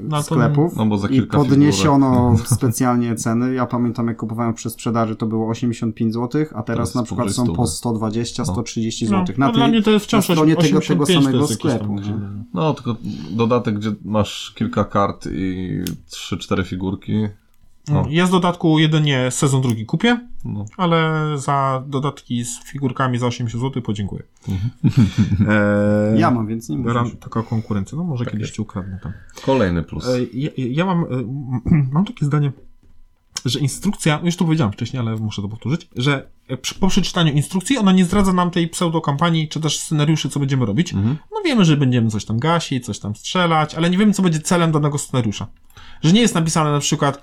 No sklepów No bo za i podniesiono specjalnie ceny. Ja pamiętam, jak kupowałem przy sprzedaży, to było 85 zł, a teraz Teraz na przykład są po stówy. 120, No. 130 No, zł. no, Na, dla tej, mnie to jest wciąż na stronie tego, 85 tego samego sklepu. tam-? No, tylko dodatek, gdzie masz kilka kart i 3-4 figurki. No. No. Ja z dodatku jedynie sezon drugi kupię, No. ale za dodatki z figurkami za 80 zł podziękuję. Eee, Ja mam, więc nie muszę. taka konkurencja, no może Tak kiedyś jest. ci ukradnę tam. Kolejny plus. E, ja, ja mam, e, mam takie zdanie, że instrukcja, już to powiedziałem wcześniej, ale muszę to powtórzyć, że e, przy, po przeczytaniu instrukcji ona nie zdradza nam tej pseudokampanii, czy też scenariuszy, co będziemy robić. Mhm. No wiemy, że będziemy coś tam gasić, coś tam strzelać, ale nie wiemy, co będzie celem danego scenariusza. Że nie jest napisane na przykład, e,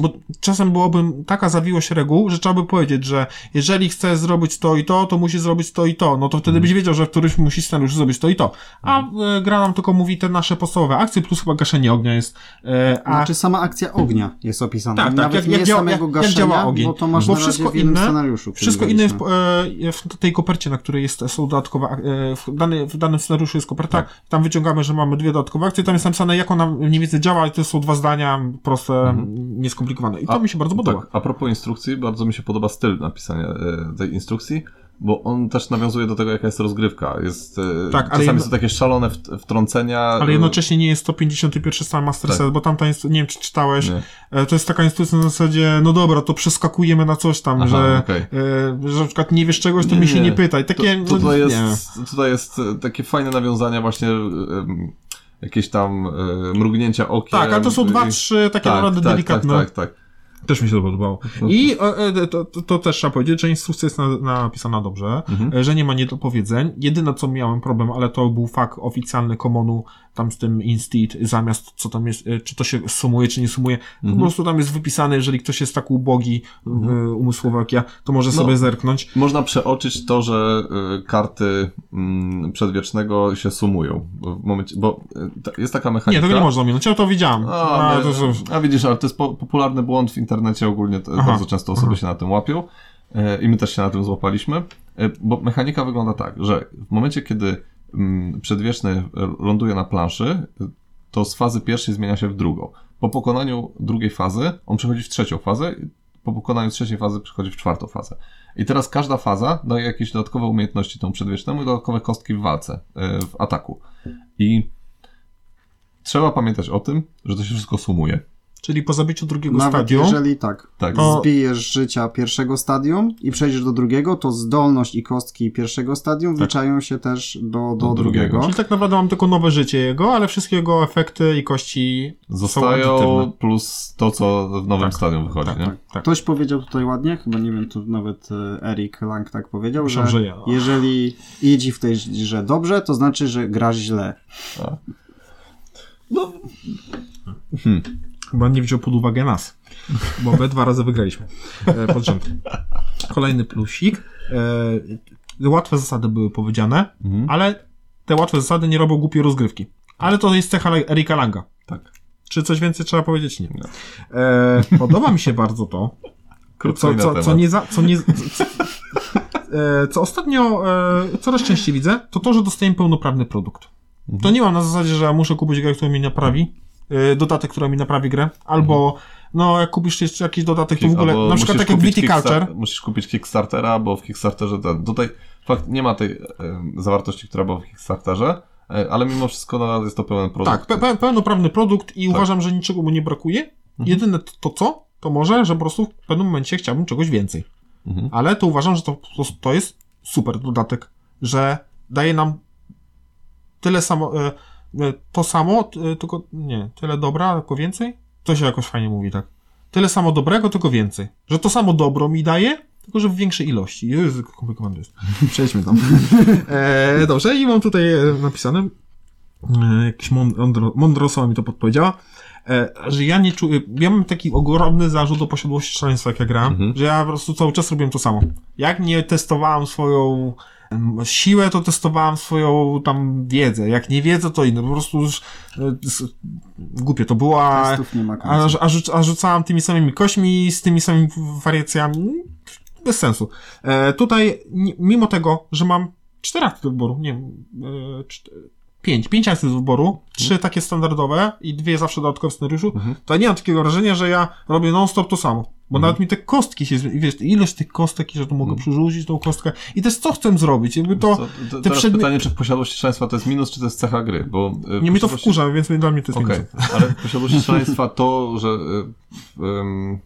bo czasem byłoby taka zawiłość reguł, że trzeba by powiedzieć, że jeżeli chce zrobić to i to, to musi zrobić to i to, no to wtedy byś wiedział, że w którymś musi scenariusz zrobić to i to. A e, gra nam tylko mówi te nasze podstawowe akcje, plus chyba gaszenie ognia jest. E, a Znaczy sama akcja ognia jest opisana. Tak, tak, Nawet jak- nie jak działa- samego jak- jak gaszenia, działa ogień. bo to masz Bo wszystko w inne- scenariuszu. Wszystko inne jest e, w tej kopercie, na której jest, są dodatkowe, e, w, dany, w danym scenariuszu jest koperta, tam wyciągamy, że mamy dwie dodatkowe akcje, tam jest napisane, jak ona mniej więcej działa, i to są dwa zdania, proste, nieskomplikowane. I to mi się bardzo podoba. Tak, a propos instrukcji, bardzo mi się podoba styl napisania e, tej instrukcji, bo on też nawiązuje do tego, jaka jest rozgrywka. Jest, e, Tak, ale czasami jedno- są takie szalone wt- wtrącenia. Ale e, jednocześnie nie jest to 51 stan Master Tak. Set, bo tamta jest, nie wiem czy czytałeś, Nie. e, to jest taka instrukcja na zasadzie, no dobra, to przeskakujemy na coś tam, Aha, że, e, że na przykład nie wiesz czegoś, to Nie, mnie się nie. nie pytaj. Takie, to, no, tutaj, nie. jest, tutaj jest takie fajne nawiązania właśnie jakieś tam e, mrugnięcia okiem. Tak, ale to są dwa, trzy takie tak, naprawdę tak, delikatne. Tak, tak, tak. Też mi się to podobało. I e, e, to, to, to też trzeba powiedzieć, że instrukcja jest na, napisana dobrze, Mhm. e, że nie ma niedopowiedzeń. Jedyne co miałem problem, ale to był fakt oficjalny komonu tam z tym instit zamiast co tam jest, e, czy to się sumuje, czy nie sumuje. Mhm. Po prostu tam jest wypisane, jeżeli ktoś jest tak ubogi e, umysłowo jak ja, to może No. sobie zerknąć. Można przeoczyć to, że y, karty mm, przedwiecznego się sumują. Bo W momencie, bo jest taka Nie, mechanika. tego nie można ominąć, ja to widziałem. A, A, nie, to, a widzisz, ale to jest po, popularny błąd w internecie ogólnie, Aha, bardzo często osoby aha. się na tym łapią e, i my też się na tym złapaliśmy, e, bo mechanika wygląda tak, że w momencie, kiedy przedwieczny e, ląduje na planszy, to z fazy pierwszej zmienia się w drugą. Po pokonaniu drugiej fazy on przechodzi w trzecią fazę, po pokonaniu trzeciej fazy przechodzi w czwartą fazę. I teraz każda faza daje jakieś dodatkowe umiejętności temu przedwiecznemu i dodatkowe kostki w walce, e, w ataku. I trzeba pamiętać o tym, że to się wszystko sumuje. Czyli po zabiciu drugiego Nawet stadium... jeżeli tak, Tak. To- zbijesz życia pierwszego stadium i przejdziesz do drugiego, to zdolność i kostki pierwszego stadium wliczają się też do, do, Do drugiego. drugiego. Czyli tak naprawdę mam tylko nowe życie jego, ale wszystkie jego efekty i kości są Zostają plus to, co w nowym Tak. stadium wychodzi, Tak, nie? tak, tak. Ktoś powiedział tutaj ładnie, chyba nie wiem, tu nawet e, Erik Lang tak powiedział, że, Myślałem, że ja. jeżeli idzie w tej grze dobrze, to znaczy, że grasz źle. No, Chyba nie wziął pod uwagę nas, bo my dwa razy wygraliśmy e, pod rząd. Kolejny plusik. E, łatwe zasady były powiedziane, Mhm. ale te łatwe zasady nie robią głupiej rozgrywki. Ale to jest cecha Erika Langa. tak. Czy coś więcej trzeba powiedzieć? Nie. E, podoba mi się bardzo to, co, co, co, nie za, co, nie, co, e, co ostatnio e, coraz częściej widzę, to to, że dostajemy pełnoprawny produkt. To nie ma na zasadzie, że ja muszę kupić grę, która mi naprawi, dodatek, która mi naprawi grę, albo no jak kupisz jeszcze jakiś dodatek, to w ogóle, Albo na przykład tak jak Viticulture, Musisz kupić Kickstartera, bo w Kickstarterze ten, tutaj fakt nie ma tej e, zawartości, która była w Kickstarterze, e, ale mimo wszystko no, jest to pełen produkt. tak, pe, pe, pełnoprawny produkt i uważam, że niczego mu nie brakuje. Jedyne to, to co, to może, że po prostu w pewnym momencie chciałbym czegoś więcej. Mhm. Ale to uważam, że to, to, to jest super dodatek, że daje nam tyle samo, e, to samo, e, tylko nie, tyle dobra, tylko więcej? To się jakoś fajnie mówi, tak. Tyle samo dobrego, tylko więcej. Że to samo dobro mi daje, tylko że w większej ilości. Jezu, jak komplikowane jest. Przejdźmy tam. e, dobrze, i mam tutaj e, napisane, e, jakiś mądro, mądra osoba mi to podpowiedziała, e, że ja nie czuję, ja mam taki ogromny zarzut do posiadłości szaleństwa, jak ja grałem, Mhm. że ja po prostu cały czas robiłem to samo. Jak nie testowałem swoją siłę, to testowałem swoją tam wiedzę. Jak nie wiedzę, to inne. Po prostu już e, głupie to było, a, Testów nie ma a, a, rzuc- a rzucałem tymi samymi kośćmi, z tymi samymi wariacjami. Bez sensu. E, tutaj, mimo tego, że mam cztery akty do wyboru, nie wiem, e, pięć, pięć akcji do wyboru, trzy takie standardowe i dwie zawsze dodatkowe w scenariuszu, Mhm. to ja nie mam takiego wrażenia, że ja robię non-stop to samo. Bo nawet mi te kostki się, wiesz, ilość tych kostek, i że tu mogę przerzucić tą kostkę i też co chcę zrobić, jakby to, Co, to te teraz przedmi- pytanie, czy w posiadłości szaleństwa to jest minus, czy to jest cecha gry, bo... e, nie mi to wkurza, więc dla mnie to jest Okej, minusem. ale w posiadłości szaleństwa to, że ym,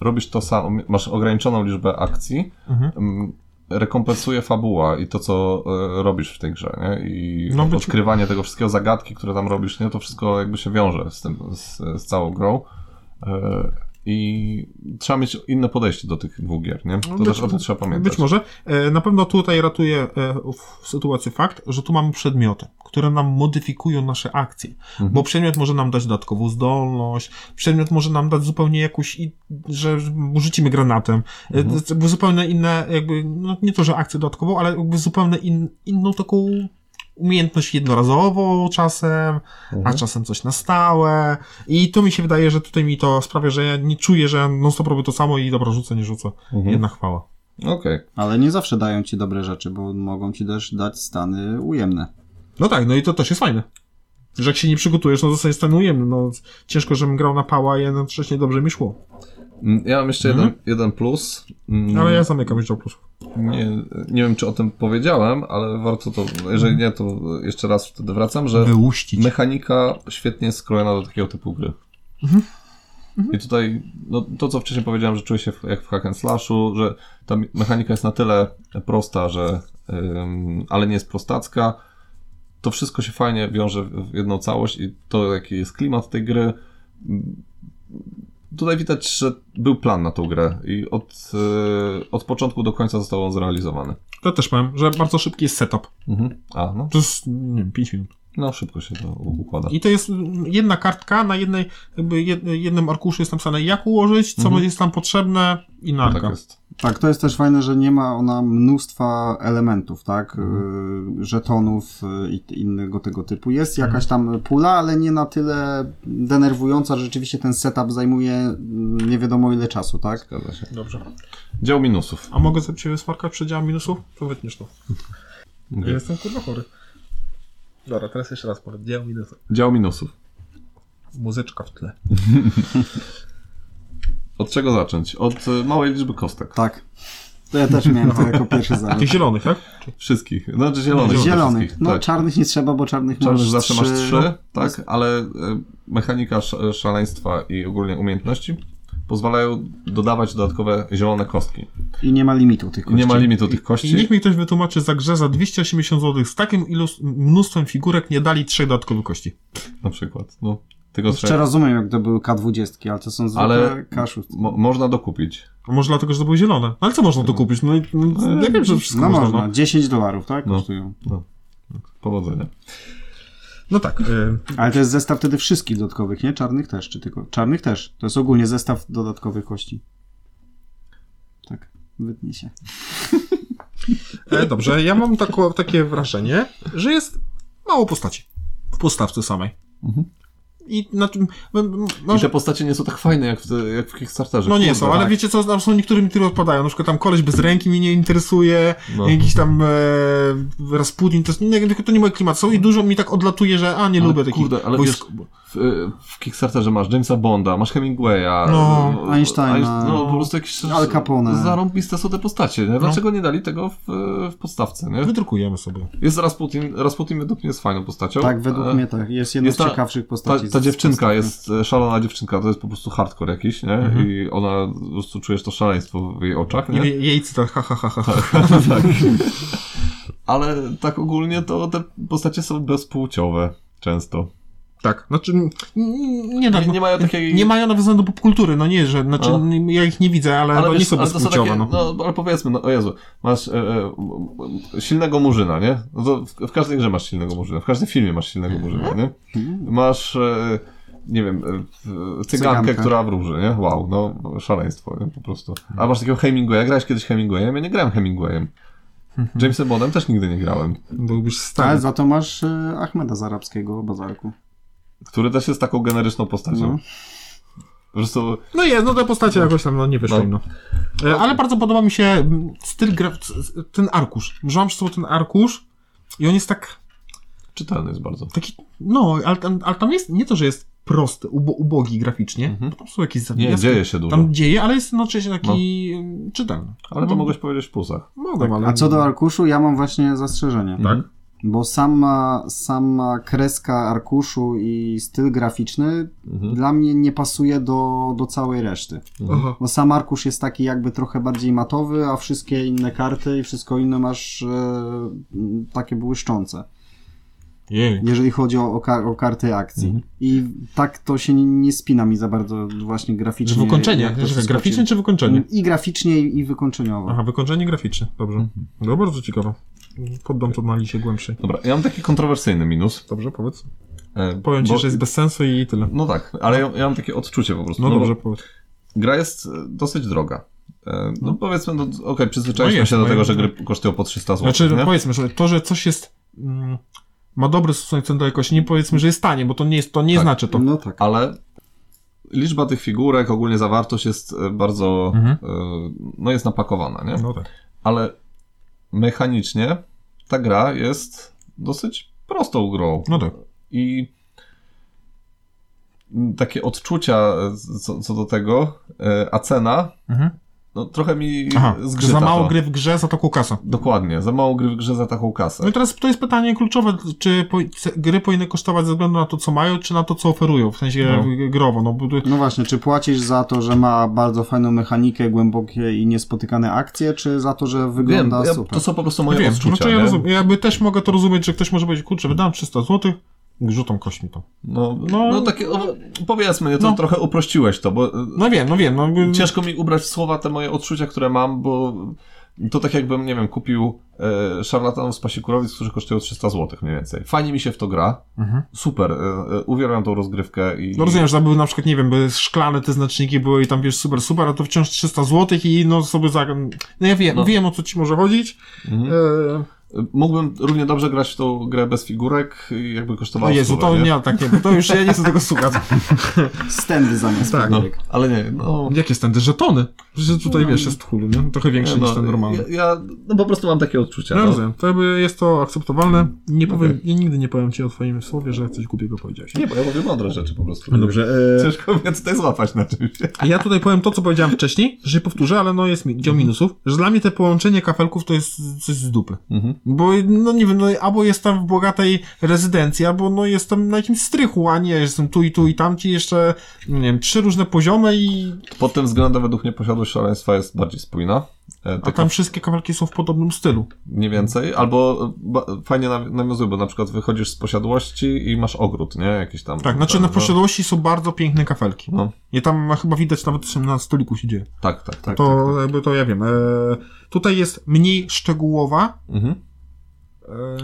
robisz to samo, masz ograniczoną liczbę akcji, Mhm. ym, rekompensuje fabuła i to, co y, robisz w tej grze, nie? I No być- odkrywanie tego wszystkiego, zagadki, które tam robisz, nie? To wszystko jakby się wiąże z tym, z, z całą grą. Y, I trzeba mieć inne podejście do tych dwóch gier, nie? To być- też o tym trzeba pamiętać. Być może. E, Na pewno tutaj ratuje w sytuacji fakt, że tu mamy przedmioty, które nam modyfikują nasze akcje. Mhm. Bo przedmiot może nam dać dodatkową zdolność, przedmiot może nam dać zupełnie jakąś, że rzucimy granatem, e, Mhm. zupełnie inne, jakby, no nie to, że akcję dodatkową, ale jakby zupełnie in, inną taką umiejętność jednorazową czasem, a Mhm. czasem coś na stałe. I to mi się wydaje, że tutaj mi to sprawia, że ja nie czuję, że non stop robię to samo i dobra, rzucę, nie rzucę. Mhm. Jedna chwała. Okej. Ale nie zawsze dają ci dobre rzeczy, bo mogą ci też dać stany ujemne. No tak, no i to też jest fajne. Że jak się nie przygotujesz, no zostaje stan ujemny. No ciężko, żebym grał na pała, a jednocześnie dobrze mi szło. Mm, Ja mam jeszcze jeden, jeden plus. Mm, Ale ja zamykam już do plusów. Nie, nie wiem, czy o tym powiedziałem, ale warto to, jeżeli nie, to jeszcze raz wtedy wracam, że Wyłuścić. mechanika świetnie jest skrojona do takiego typu gry. I tutaj, no, to co wcześniej powiedziałem, że czuję się w- jak w hack and slashu, że ta mechanika jest na tyle prosta, że, ym, ale nie jest prostacka. To wszystko się fajnie wiąże w jedną całość i to, jaki jest klimat tej gry. Tutaj widać, że był plan na tą grę i od, y, od początku do końca został on zrealizowany. To też powiem, że bardzo szybki jest setup. Mhm. A, no, To jest, nie wiem, 5 minut. no szybko się to układa. I to jest jedna kartka, na jednej, jakby jed, jednym arkuszu jest napisane jak ułożyć, co jest tam potrzebne i narka. Tak jest. Tak, to jest też fajne, że nie ma ona mnóstwa elementów, tak? Mhm. Y, Żetonów y, i innego tego typu. Jest jakaś tam pula, ale nie na tyle denerwująca, że rzeczywiście ten setup zajmuje mm, nie wiadomo ile czasu, tak? Zgadza się. Dobrze. Dział minusów. A mogę sobie ciebie smarkać przedział minusów? To wytniesz to. Ja jestem kurwa chory. Dobra, teraz jeszcze raz powiem. Dział minusów. Dział minusów. Muzyczka w tle. Od czego zacząć? Od y, małej liczby kostek. Tak. To ja też miałem to jako pierwszy zarzut. Tych zielonych, tak? Wszystkich. Znaczy zielonych. Zielonych. wszystkich, No tak. czarnych nie trzeba, bo czarnych, Czarnych możesz zawsze masz trzy, no, tak, ale y, mechanika sz- szaleństwa i ogólnie umiejętności pozwalają dodawać dodatkowe zielone kostki. I nie ma limitu tych I kości. nie ma limitu tych I kości. niech mi ktoś wytłumaczy za grze za 280 zł z takim ilus- mnóstwem figurek nie dali trzech dodatkowych kości. Na przykład. No, tego Jeszcze trzeba, rozumiem, jak to były K20, ale to są zwykłe Ale- kaszust. mo- można dokupić. A może dlatego, że to były zielone. No ale co można to kupić? No, i- no ja wiem, że wszystko No można. można, No, 10 dolarów, tak? No. Kosztują. No. Powodzenia. no tak. E, Ale to jest zestaw wtedy wszystkich dodatkowych, nie? Czarnych też, czy tylko? Czarnych też. To jest ogólnie zestaw dodatkowych kości. Tak, wytnie się. e, dobrze, ja mam tako, takie wrażenie, że jest mało postaci w postawce samej. Mhm. I na czym. m- m- I te postacie nie są tak fajne jak w, te, jak w Kickstarterze. no nie Kurde, są, ale tak. wiecie co, tam są niektóre mi tyle odpadają. Na przykład tam koleś bez ręki mnie nie interesuje, No. jakiś tam e, Rasputin, to, nie, to nie mój klimat. Są i dużo mi tak odlatuje, że a, nie Ale lubię takich kurde, ale wojsk... W, w Kickstarterze masz Jamesa Bonda, masz Hemingwaya, No, e, Einsteina. Einst- no po prostu jakieś Al Capone. zarąbiste są te postacie. Nie? Dlaczego nie dali tego w, w podstawce, nie? Wydrukujemy sobie. Jest Rasputin, Rasputin według mnie jest fajną postacią. Tak, według E, mnie tak. Jest jedna jest z ciekawszych Ta, postaci. ta z- dziewczynka jest e, szalona dziewczynka, to jest po prostu hardcore jakiś, nie? Mhm. I ona, po prostu czujesz to szaleństwo w jej oczach, nie? Nie? Jej cytat, ha, ha, ha, ha. tak. Ale tak ogólnie to te postacie są bezpłciowe często. Tak, znaczy, nie, tak, Nie- nie mają takiej- Nie mają nawiązania do popkultury, no nie, że, znaczy, No. ja ich nie widzę, ale, ale nie wiesz, są ale takie, no. no. ale powiedzmy, no o Jezu, masz e, e, silnego murzyna, nie? No to w, w każdej grze masz silnego murzyna, w każdym filmie masz silnego murzyna, nie? Masz, e, nie wiem, e, w- cygankę, Cygankę. która wróży, nie? Wow, no szaleństwo, nie? po prostu. A masz takiego Hemingwaya, grałeś kiedyś Hemingwayem? Ja nie grałem Hemingwayem. Jamesem Bondem też nigdy nie grałem. Byłbyś Ale stary. za to masz e, Ahmeda z arabskiego bazarku. Który też jest taką generyczną postacią. No. Po prostu No jest, no te postacie jakoś tam, no nie wyszło No. no. E, Ale bardzo podoba mi się styl gra, ten arkusz. Że mam przy sobą ten arkusz i on jest tak, czytelny jest bardzo. taki, no, ale, tam- ale tam jest, nie to, że jest prosty, ubo, ubogi graficznie, Mhm. tam są jakieś Nie, zawiaski. dzieje się dużo. Tam dzieje, ale jest jednocześnie taki mm, czytelny. Ale to no, mogłeś powiedzieć w plusach. Mogłem, ale... A co do arkuszu, ja mam właśnie zastrzeżenie. Tak? Bo sama, sama kreska arkuszu i styl graficzny Mhm. dla mnie nie pasuje do, do całej reszty. Aha. Bo sam arkusz jest taki jakby trochę bardziej matowy, a wszystkie inne karty i wszystko inne masz e, takie błyszczące, Jej. jeżeli chodzi o, o, kar- o karty akcji. Mhm. I tak to się nie, nie spina mi za bardzo właśnie graficznie. Czy wykończenie? graficznie czy wykończenie? I graficznie i i wykończeniowo. Aha, wykończenie graficzne, dobrze. Mhm. No bardzo ciekawe. Poddam to analizie głębszej. Dobra, ja mam taki kontrowersyjny minus. Dobrze, powiedz. e, Powiem ci, bo- że jest bez sensu i tyle. No tak, ale ja, ja mam takie odczucie po prostu. No bo dobrze, powiedz. Gra jest e, dosyć droga. E, No, No. powiedzmy, no okej, przyzwyczailiśmy No się do no tego, jest, że no. gry kosztują po 300 zł. Znaczy, nie? powiedzmy, że to, że coś jest. Mm, ma dobry stosunek cen do jakości, nie powiedzmy, że jest tanie, bo to nie jest, to nie Tak. znaczy to. No tak. Ale liczba tych figurek, ogólnie zawartość jest e, bardzo, Mhm. no jest napakowana, nie? No tak. Ale mechanicznie ta gra jest dosyć prostą grą. No tak. I takie odczucia co, co do tego, e, a cena, Mhm. No trochę mi Aha, zgrzyta za mało to. gry w grze za taką kasę. Dokładnie, za mało gry w grze za taką kasę. No i teraz to jest pytanie kluczowe, czy po, gry powinny kosztować ze względu na to, co mają, czy na to, co oferują, w sensie No. growo. No, bo, No właśnie, czy płacisz za to, że ma bardzo fajną mechanikę, głębokie i niespotykane akcje, czy za to, że Wiem, wygląda ja, super? to są po prostu moje wiem, odczucia, znaczy ja, rozumiem, ja jakby też mogę to rozumieć, że ktoś może powiedzieć, kurczę, wydałem 300 zł, rzutam kośćmi to. No, No, no, takie, no, powiedzmy, nie, to no. trochę uprościłeś to, bo e, No wiem, no wiem. No, ciężko mi ubrać w słowa te moje odczucia, które mam, bo to tak jakbym, nie wiem, kupił e, szarlatanów z pasikurowic, którzy kosztują 300 zł mniej więcej. Fajnie mi się w to gra, Mhm. super, e, e, uwielbiam tą rozgrywkę i... No rozumiem, że były na przykład, nie wiem, były szklane te znaczniki, były i tam wiesz, super, super, a to wciąż 300 zł i no sobie za... No ja wiem, No. wiem o co ci może chodzić. Mhm. E, Mógłbym równie dobrze grać w tą grę bez figurek jakby O kosztowała Jezu, stówę, to nie? nie, tak nie, bo to już ja nie chcę tego słuchać. Stędy zamiast Tak. No, figurek. ale nie, no... Jakie stędy? Żetony. Przecież tutaj, No. wiesz, jest hulu, nie? Trochę większy nie, niż no, ten normalny. Ja, ja no po prostu mam takie odczucia. No no. rozumiem, to jakby jest to akceptowalne. Nie powiem, Okej. ja nigdy nie powiem ci o twoim słowie, że coś głupiego powiedziałeś. Nie, bo ja mówię mądre rzeczy po prostu. No dobrze, e, Ciężko mnie tutaj złapać na czymś. A ja tutaj powiem to, co powiedziałem wcześniej, że powtórzę, ale no jest mi, dział minusów, że dla mnie te połączenie kafelków to jest coś z dupy. Mhm. Bo, no nie wiem, no albo jestem w bogatej rezydencji, albo no jestem na jakimś strychu, a nie jestem tu i tu i tam ci jeszcze, nie wiem, trzy różne poziomy i... Pod tym względem według mnie posiadłość szaleństwa jest bardziej spójna. E, A tam wszystkie kafelki są w podobnym stylu. mniej więcej, albo fajnie naw- nawiązuje, bo na przykład wychodzisz z posiadłości i masz ogród, nie? Jakiś tam. Tak, znaczy na no. posiadłości są bardzo piękne kafelki. No, I tam chyba widać nawet, na stoliku się dzieje. tak, tak, tak. to tak, jakby to ja wiem. E, tutaj jest mniej szczegółowa. tak. Mhm.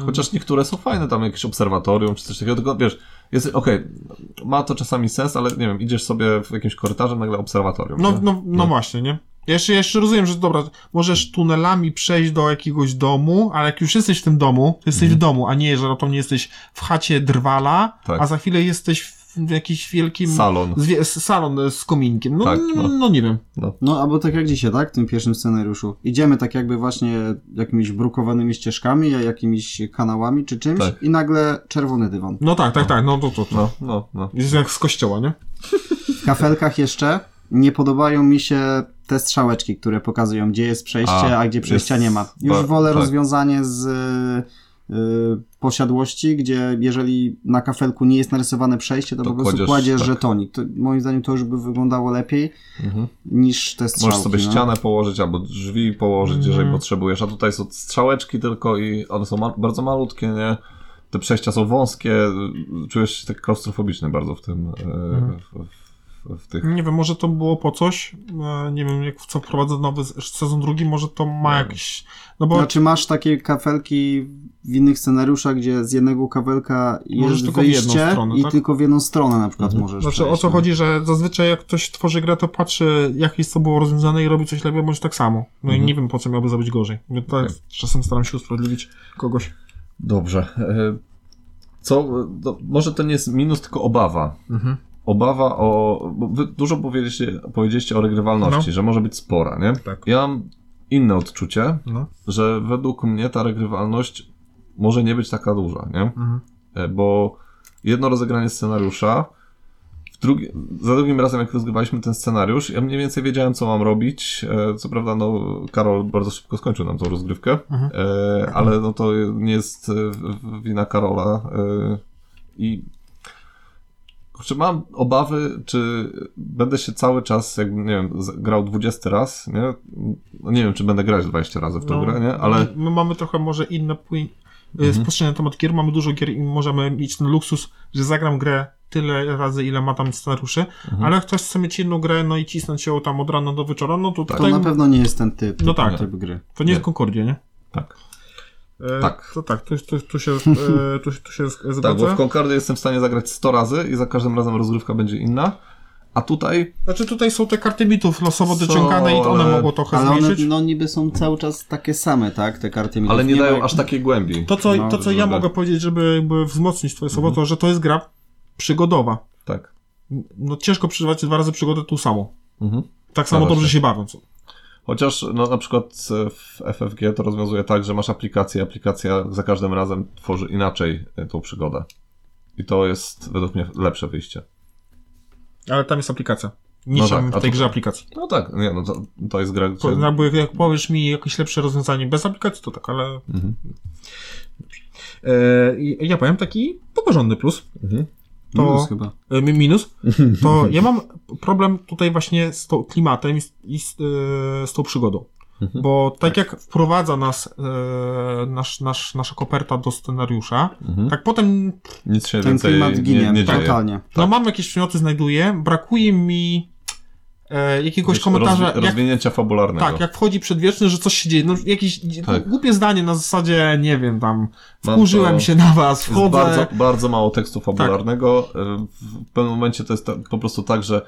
Chociaż niektóre są fajne, tam jakieś obserwatorium czy coś takiego, tylko wiesz, jest, okej, ma to czasami sens, ale nie wiem, idziesz sobie w jakimś korytarzem, nagle obserwatorium. No, nie? no, no właśnie, nie? Jeszcze, jeszcze rozumiem, że dobra, możesz tunelami przejść do jakiegoś domu, ale jak już jesteś w tym domu, to jesteś w domu, a nie, że raptem nie jesteś w chacie drwala, Mhm. Tak. a za chwilę jesteś w jakimś wielkim... Salon. Zwie, salon z kominkiem. No, Tak, no. no. no nie wiem. No, albo tak jak dzisiaj, tak? W tym pierwszym scenariuszu. Idziemy tak jakby właśnie jakimiś brukowanymi ścieżkami, jakimiś kanałami czy czymś Tak. i nagle czerwony dywan. No tak, tak, tak, no to, to, to. No, no, no. Jest jak z kościoła, nie? W kafelkach jeszcze nie podobają mi się te strzałeczki, które pokazują, gdzie jest przejście, A, a, gdzie przejścia jest nie ma. Już wolę tak. rozwiązanie z posiadłości, gdzie jeżeli na kafelku nie jest narysowane przejście, to, To po prostu kładziesz, kładziesz tak. żetonik. To, moim zdaniem to już by wyglądało lepiej Mhm. niż te strzałki. Możesz sobie no. ścianę położyć albo drzwi położyć, Mhm. jeżeli potrzebujesz, a tutaj są strzałeczki tylko i one są ma- bardzo malutkie, nie? Te przejścia są wąskie, czujesz się tak klaustrofobiczny bardzo w tym, e, Mhm. w, tych... Nie wiem, może to było po coś. E, Nie wiem, jak w co wprowadza nowy sezon drugi, może to ma jakiś. No bo Znaczy masz takie kafelki w innych scenariuszach, gdzie z jednego Możesz jest tylko w jedną wyjście stronę, i tak? tylko w jedną stronę na przykład Mhm. możesz Znaczy o przejść, co no. chodzi, że zazwyczaj jak ktoś tworzy grę, to patrzy jak jest to było rozwiązane i robi coś lepiej, bądź tak samo. No i Mhm. nie wiem po co miałby zrobić gorzej. Więc tak Okej. czasem staram się usprawiedliwić kogoś. Dobrze. E, Co, może to nie jest minus, tylko obawa. Mhm. Obawa o... Bo wy dużo powiedzieliście, powiedzieliście o regrywalności, No. że może być spora, nie? Tak. Ja mam inne odczucie, No. że według mnie ta regrywalność może nie być taka duża, nie? Mhm. E, Bo jedno rozegranie scenariusza, drugi, za drugim razem jak rozgrywaliśmy ten scenariusz, ja mniej więcej wiedziałem, co mam robić. E, Co prawda, no, Karol bardzo szybko skończył nam tą rozgrywkę, Mhm. e, ale no to nie jest wina Karola. I kurczę, mam obawy, czy będę się cały czas, jakbym, nie wiem, grał 20 raz, nie? No nie wiem, czy będę grać 20 razy w tą No, grę, nie? Ale My, my mamy trochę może inne Mhm. spostrzeżenia na temat gier, mamy dużo gier i możemy mieć ten luksus, że zagram grę tyle razy, ile ma tam scenariuszy, Mhm. ale jak ktoś chce mieć jedną grę, no i cisnąć ją tam od rana do wieczora, no to To tutaj na pewno nie jest ten typ, No tak. typ gry. to nie jest Concordia, nie? tak. E, Tak. To tak, tu, tu, tu się, e, tu, tu się Tak, bo zgadza. w Concordzie jestem w stanie zagrać 100 razy i za każdym razem rozgrywka będzie inna. A tutaj Znaczy tutaj są te karty mitów losowo Są, dociągane i to one ale- mogą trochę Ale one zmniejszyć. no niby są cały czas takie same, tak? Te karty mitów. ale nie, dają ma- aż takiej głębi. To, co, No, to, co ja mogę powiedzieć, żeby jakby wzmocnić twoje słowo, Mhm. to, że to jest gra przygodowa. Tak. No ciężko przeżywać dwa razy przygodę tą samą. Mhm. Tak samo Zgadza dobrze się. się bawiąc. Chociaż no, na przykład e, w FFG to rozwiązuje tak, że masz aplikację, aplikacja za każdym razem tworzy inaczej e, tą przygodę. I to jest według mnie lepsze wyjście. Ale tam jest aplikacja. No Niczym tak, a w tej to- grze aplikacji. No tak, nie, no to, to jest gra, gdzie... Po, jakby, jak powiesz mi jakieś lepsze rozwiązanie bez aplikacji, to tak, ale... Mhm. E, ja powiem taki porządny plus. Mhm. To, Minus chyba. e, mi- minus. To ja mam problem tutaj właśnie z tą klimatem i z, i z, e, z tą przygodą. Mhm. Bo tak jak wprowadza nas e, nasz, nasz, nasza koperta do scenariusza, Mhm. tak potem Nic się Ten więcej klimat nie, ginie nie dzieje. totalnie. no mam jakieś przedmioty, znajduję, brakuje mi e, jakiegoś Wiesz, komentarza, rozwi- jak, rozwinięcia fabularnego. tak, jak wchodzi przedwieczny, że coś się dzieje, no jakieś Tak. głupie zdanie na zasadzie, nie wiem, tam wkurzyłem się na was, Jest wchodzę, bardzo, bardzo mało tekstu fabularnego. E, W pewnym momencie to jest ta, po prostu tak, że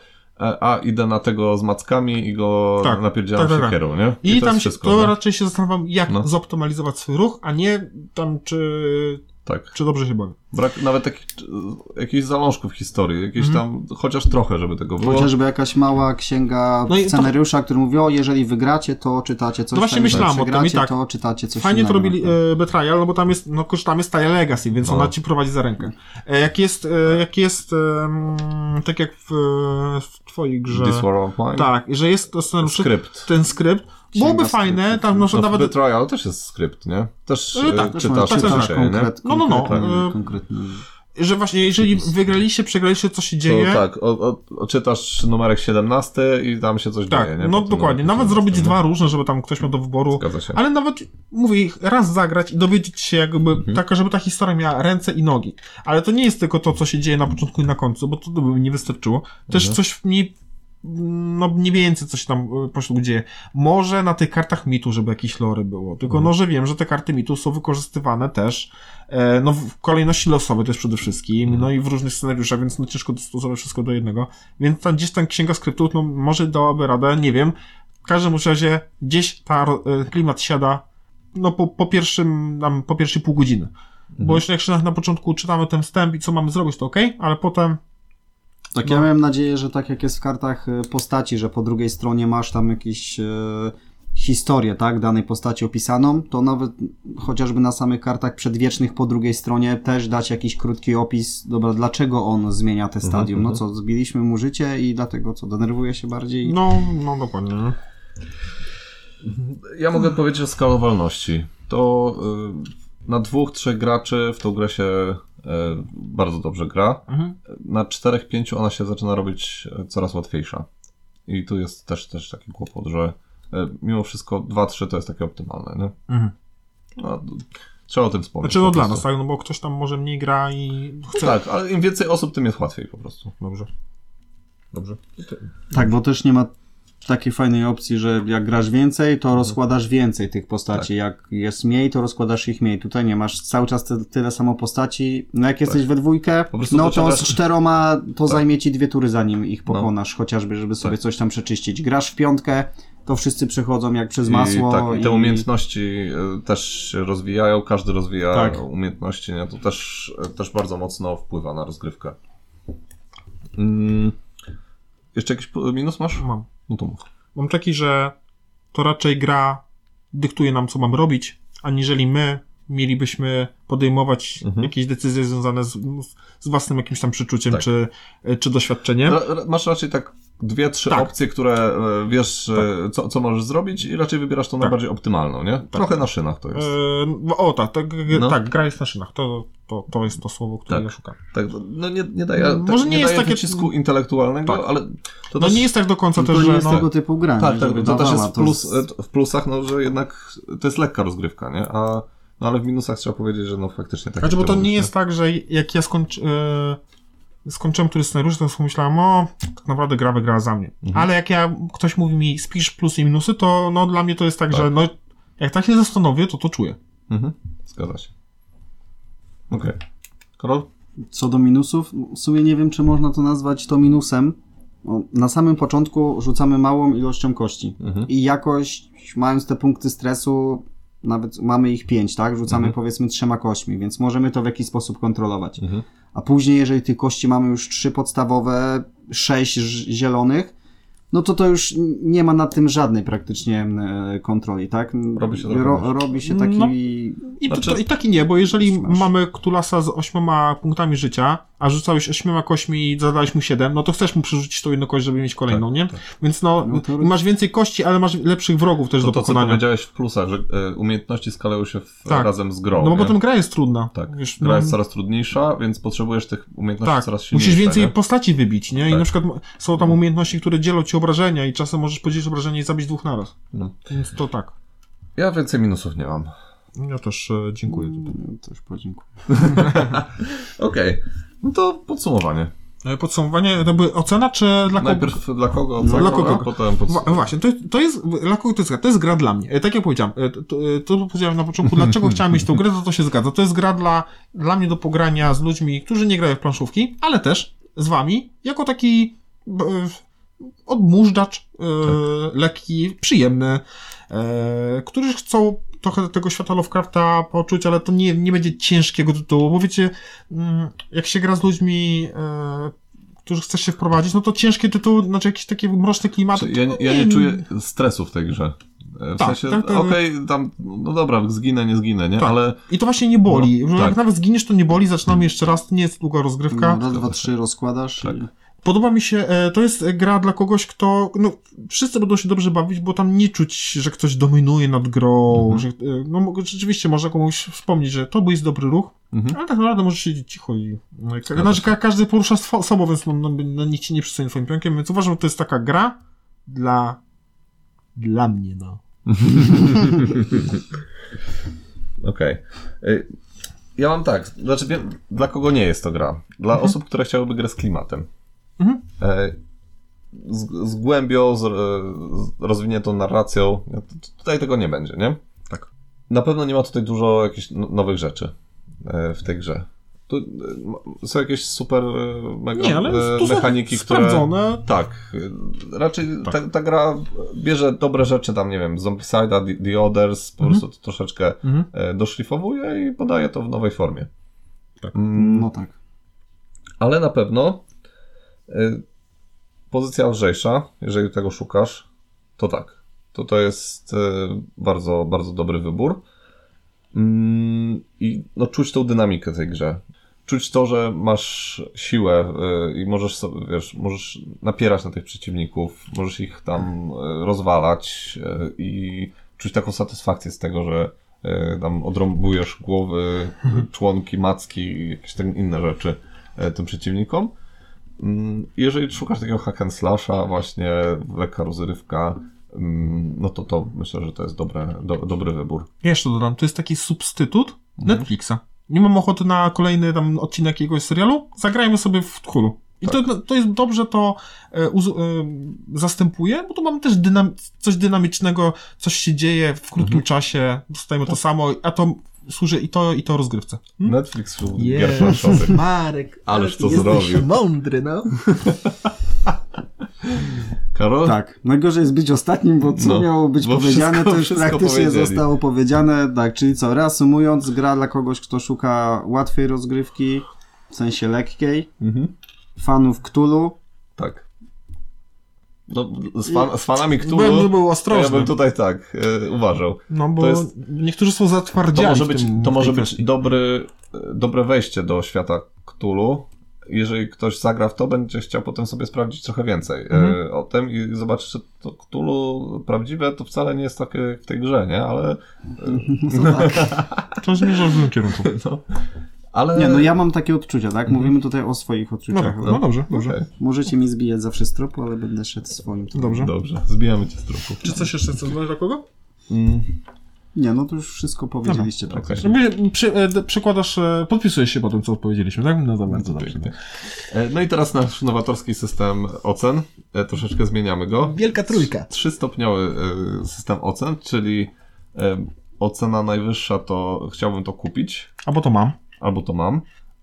a idę na tego z mackami i go Tak, napierdzielam tak, tak, tak. siekierą, nie? I, to tam jest się, wszystko, to nie? raczej się zastanawiam, jak No. zoptymalizować swój ruch, a nie tam, czy, Tak. czy dobrze się bawię. Brak nawet takich, e, jakichś zalążków historii, jakieś Mhm. tam, chociaż trochę, żeby tego było. Chociażby jakaś mała księga No i to- scenariusza, który mówi, o, jeżeli wygracie, to czytacie coś No właśnie tam, myślałem o tym i tak. to czytacie coś Fajnie to robili e, Betrayal, no bo tam jest, no korzystamy z Tile Legacy, więc No. ona ci prowadzi za rękę. E, jak jest, e, jak jest, em, tak jak w, w twojej grze, This War of Mine? tak, że jest to scenariusz, Skrypt. ten skrypt, byłoby fajne, tam może No, nawet, Betrayal też jest skrypt, nie? Też E, tak, e, Też czytasz, tak, czytasz tak, nie? konkret, No, no, no, e, że właśnie, jeżeli wygraliście, przegraliście, co się dzieje, To tak, o, o, o, czytasz numerek 17 i tam się coś tak, dzieje, no dokładnie, nawet 17, zrobić dwa różne, żeby tam ktoś miał do wyboru, Zgadza się. Ale nawet, mówię, ich raz zagrać i dowiedzieć się jakby, Mhm. taka, żeby ta historia miała ręce i nogi. Ale to nie jest tylko to, co się dzieje na początku i na końcu, bo to by mi nie wystarczyło. Też Mhm. coś mniej, no mniej więcej coś tam y, pośród dzieje. Może na tych kartach mitu, żeby jakieś lory było. Tylko Mhm. no, że wiem, że te karty mitu są wykorzystywane też, e, no w kolejności losowej też przede wszystkim, Mhm. no i w różnych scenariuszach, więc no ciężko dostosować wszystko do jednego. Więc tam gdzieś tam księga skryptów, no może dałaby radę, nie wiem. W każdym razie gdzieś ta e, klimat siada no po, po pierwszym, tam, po pierwszej pół godziny. Bo jeszcze jak się na, na początku czytamy ten wstęp i co mamy zrobić, to ok, ale potem Tak, No. ja miałem nadzieję, że tak jak jest w kartach e, postaci, że po drugiej stronie masz tam jakieś e, historię, tak, danej postaci opisaną, to nawet chociażby na samych kartach przedwiecznych po drugiej stronie też dać jakiś krótki opis, dobra, dlaczego on zmienia te stadium, no mhm. co, zbiliśmy mu życie i dlatego co, denerwuje się bardziej. no, no dokładnie. nie? Ja mogę powiedzieć o skalowalności. To y, na dwóch, trzech graczy w tą grę się bardzo dobrze gra. Mhm. Na czterech, pięciu ona się zaczyna robić e, coraz łatwiejsza. I tu jest też, też taki kłopot, że e, mimo wszystko 2-3 to jest takie optymalne, nie? Mhm. No, trzeba o tym wspomnieć. Znaczy no dla nas, tak, no bo ktoś tam może mniej gra i chce... Tak, ale im więcej osób, tym jest łatwiej po prostu. Dobrze. Dobrze. Tak, bo też nie ma takiej fajnej opcji, że jak grasz więcej, to rozkładasz więcej tych postaci. Jak jest mniej, to rozkładasz ich mniej. Tutaj nie masz cały czas ty, tyle samo postaci. No jak jesteś we dwójkę, no to z czteroma to Tak. zajmie ci dwie tury zanim ich No. pokonasz, chociażby, żeby sobie Tak. coś tam przeczyścić. Grasz w piątkę, to wszyscy przechodzą jak przez masło. I, tak, i te umiejętności e, też się rozwijają, każdy rozwija Tak. umiejętności, nie? To też, e, też bardzo mocno wpływa na rozgrywkę. Mm. Jeszcze jakiś minus masz? Mam. No to mów. Mam taki, że to raczej gra dyktuje nam, co mamy robić, aniżeli my mielibyśmy podejmować Mhm. jakieś decyzje związane z, z własnym jakimś tam przeczuciem Tak. czy, czy doświadczeniem. Ra, ra, masz raczej tak dwie, trzy Tak. opcje, które e, wiesz, e, co, co możesz zrobić i raczej wybierasz tą najbardziej optymalną, nie? Trochę na szynach to jest. E, no, o tak, tak, No. tak, gra jest na szynach. To, to, to jest to słowo, które Tak. ja szukam. Tak, no nie, nie daje, No, tak, może nie nie jest takie- wycisku intelektualnego, Tak. ale to No też, nie jest tak do końca To też, nie że jest no, tego typu gra. Tak, nie? tak, to też jest plus, w plusach, no, że jednak to jest lekka rozgrywka, nie? A, no ale w minusach trzeba powiedzieć, że no faktycznie tak. Znaczy, bo to nie jest tak, że jak ja skończy, e, skończyłem któryś scenariusz, to sobie myślałem, o, tak naprawdę gra wygrała za mnie. Mhm. Ale jak ja, ktoś mówi mi, spisz plusy i minusy, to no dla mnie to jest tak, Tak. że no, jak tak się zastanowię, to to czuję. Mhm. Zgadza się. Okej. Karol? Co do minusów, w sumie nie wiem, czy można to nazwać to minusem. No, na samym początku rzucamy małą ilością kości. Mhm. I jakoś, mając te punkty stresu, nawet mamy ich pięć, tak? Rzucamy Mhm. powiedzmy trzema kośćmi, więc możemy to w jakiś sposób kontrolować. Mhm. A później, jeżeli tych kości mamy już trzy podstawowe, sześć zielonych, no to to już nie ma nad tym żadnej praktycznie e, kontroli, tak? Robi się Ro, robi się taki... No. I, Znaczy- to, to, I tak i nie, bo jeżeli Masz. mamy Ktulasa z ośmioma punktami życia, a rzucałeś ośmioma kośćmi i zadałeś mu siedem, no to chcesz mu przerzucić tą jedną kość, żeby mieć kolejną, Tak, nie? tak. Więc no, No to- masz więcej kości, ale masz lepszych wrogów też To, do to co pokonania. powiedziałeś w plusach, że e, umiejętności skalają się w, Tak. razem z grą. No bo nie? potem gra jest trudna. Tak, Wiesz, gra no, jest coraz trudniejsza, więc potrzebujesz tych umiejętności tak, coraz silniejszych. musisz więcej nie? postaci wybić, nie? I Tak. na przykład są tam umiejętności, które dzielą ci obrażenia i czasem możesz podzielić obrażenie i zabić dwóch naraz. No. Więc to tak. Ja więcej minusów nie mam. Ja też e, dziękuję. Mm, Też podziękuję. Okej, no to podsumowanie. E, Podsumowanie, to by ocena, czy dla kogo? Najpierw dla kogo, Dla co, kogo? a potem Wa- podsumowanie. właśnie, to, to jest, dla kogo to jest gra? To jest gra dla mnie. E, Tak jak powiedziałem, e, to, to, powiedziałem na początku, dlaczego chciałem mieć tą grę, to to się zgadza. To jest gra dla, dla mnie do pogrania z ludźmi, którzy nie grają w planszówki, ale też z wami, jako taki, odmóżdżacz e, lekki, przyjemny, e, którzy chcą trochę tego świata Lovecrafta poczuć, ale to nie, nie będzie ciężkiego tytułu, bo wiecie, mm, jak się gra z ludźmi, e, którzy chcesz się wprowadzić, no to ciężkie tytuły, znaczy jakieś takie mroczne klimaty. Znaczy, ja, to, ja nie czuję stresu w tej grze. W Tak, sensie, tak, tak. okej, tam, no dobra, zginę, nie zginę, nie? Tak. Ale I to właśnie nie boli, No, tak. jak nawet zginiesz, to nie boli, zaczynamy jeszcze raz, to nie jest długa rozgrywka. No, raz, dwa, trzy rozkładasz Tak. i... Podoba mi się, e, to jest gra dla kogoś, kto, no, wszyscy będą się dobrze bawić, bo tam nie czuć, że ktoś dominuje nad grą, Mhm. że, e, no, rzeczywiście można komuś wspomnieć, że to jest dobry ruch, Mhm. ale tak naprawdę możesz siedzieć cicho i, no, i znaczy, ka- każdy porusza sobą, więc no, no, no, nikt ci nie przystanie twoim pionkiem, więc uważam, że to jest taka gra dla, dla mnie, no. Okej. Y, Ja mam tak, znaczy dla kogo nie jest to gra. Dla Mhm. osób, które chciałyby grę z klimatem. Mhm. E, Z, z głębią, z, e, z rozwiniętą narracją. Tutaj tego nie będzie, nie? Tak. Na pewno nie ma tutaj dużo jakichś no- nowych rzeczy e, w tej grze. Tu są jakieś super mega Nie, ale to mechaniki, które... sprawdzone. Tak. Raczej Tak. Ta, ta gra bierze dobre rzeczy, tam nie wiem, Zombicide'a, The, The Others, po Mhm. prostu to troszeczkę Mhm. doszlifowuje i podaje to w nowej formie. Tak. Mm, No tak. ale na pewno pozycja lżejsza, jeżeli tego szukasz, to tak. To to jest y, bardzo, bardzo dobry wybór. Mm, I no, czuć tą dynamikę tej grze. Czuć to, że masz siłę y, i możesz sobie, wiesz, możesz napierać na tych przeciwników, możesz ich tam y, rozwalać y, i czuć taką satysfakcję z tego, że y, tam odrąbujesz głowy, y, członki, macki i jakieś tam inne rzeczy tym przeciwnikom. Mm, Jeżeli szukasz takiego hack and slasha, właśnie lekka rozrywka, mm, no to to myślę, że to jest dobre, do, dobry wybór. Jeszcze dodam, to jest taki substytut Mhm. Netflixa. Nie mam ochoty na kolejny tam odcinek jakiegoś serialu, zagrajmy sobie w Tchulu. I Tak. to, to jest dobrze to e, uz, e, zastępuje, bo tu mamy też dynam, coś dynamicznego, coś się dzieje w krótkim Mhm. czasie, dostajemy to samo, a to służy i to, i to rozgrywce. Hmm? Netflix gier planszowych. Marek, Ależ to jesteś zrobił. mądry, no. Karol? Tak. Najgorzej jest być ostatnim, bo co No, miało być powiedziane, wszystko- to już praktycznie zostało powiedziane. Tak, czyli co, reasumując, gra dla kogoś, kto szuka łatwej rozgrywki, w sensie lekkiej, Mhm. fanów Cthulhu, Tak. No, z, fan, z fanami Cthulhu, był to ja ostrożny. bym tutaj tak e, uważał. No bo to jest- niektórzy są To zatwardziali może w być, tym, to może być dobry, e, dobre wejście do świata Cthulhu. Jeżeli ktoś zagra w to, będzie chciał potem sobie sprawdzić trochę więcej e, Mhm. o tym i zobaczy, że to Cthulhu prawdziwe to wcale nie jest takie w tej grze, nie? Ale, no tak. To zmierza w złym kierunku. no, ale... Nie, no ja mam takie odczucia, tak? Mówimy tutaj o swoich No, odczuciach. tak, no dobrze, dobrze. Okej, Możecie mi zbijać zawsze z tropu, ale będę szedł swoim. tropem. Dobrze. Dobrze, zbijamy cię z trupu. Czy coś jeszcze chcesz dodać dla kogo? Mm, Nie, no to już wszystko powiedzieliście Dobra, praktycznie. Jakby przy, e, przekładasz, e, podpisujesz się po tym, co odpowiedzieliśmy, tak? No to bardzo dobrze. E, No i teraz nasz nowatorski system ocen. E, Troszeczkę zmieniamy go. Wielka trójka. Trzystopniowy system ocen, czyli ocena najwyższa to chciałbym to kupić, Albo to mam. Albo to mam.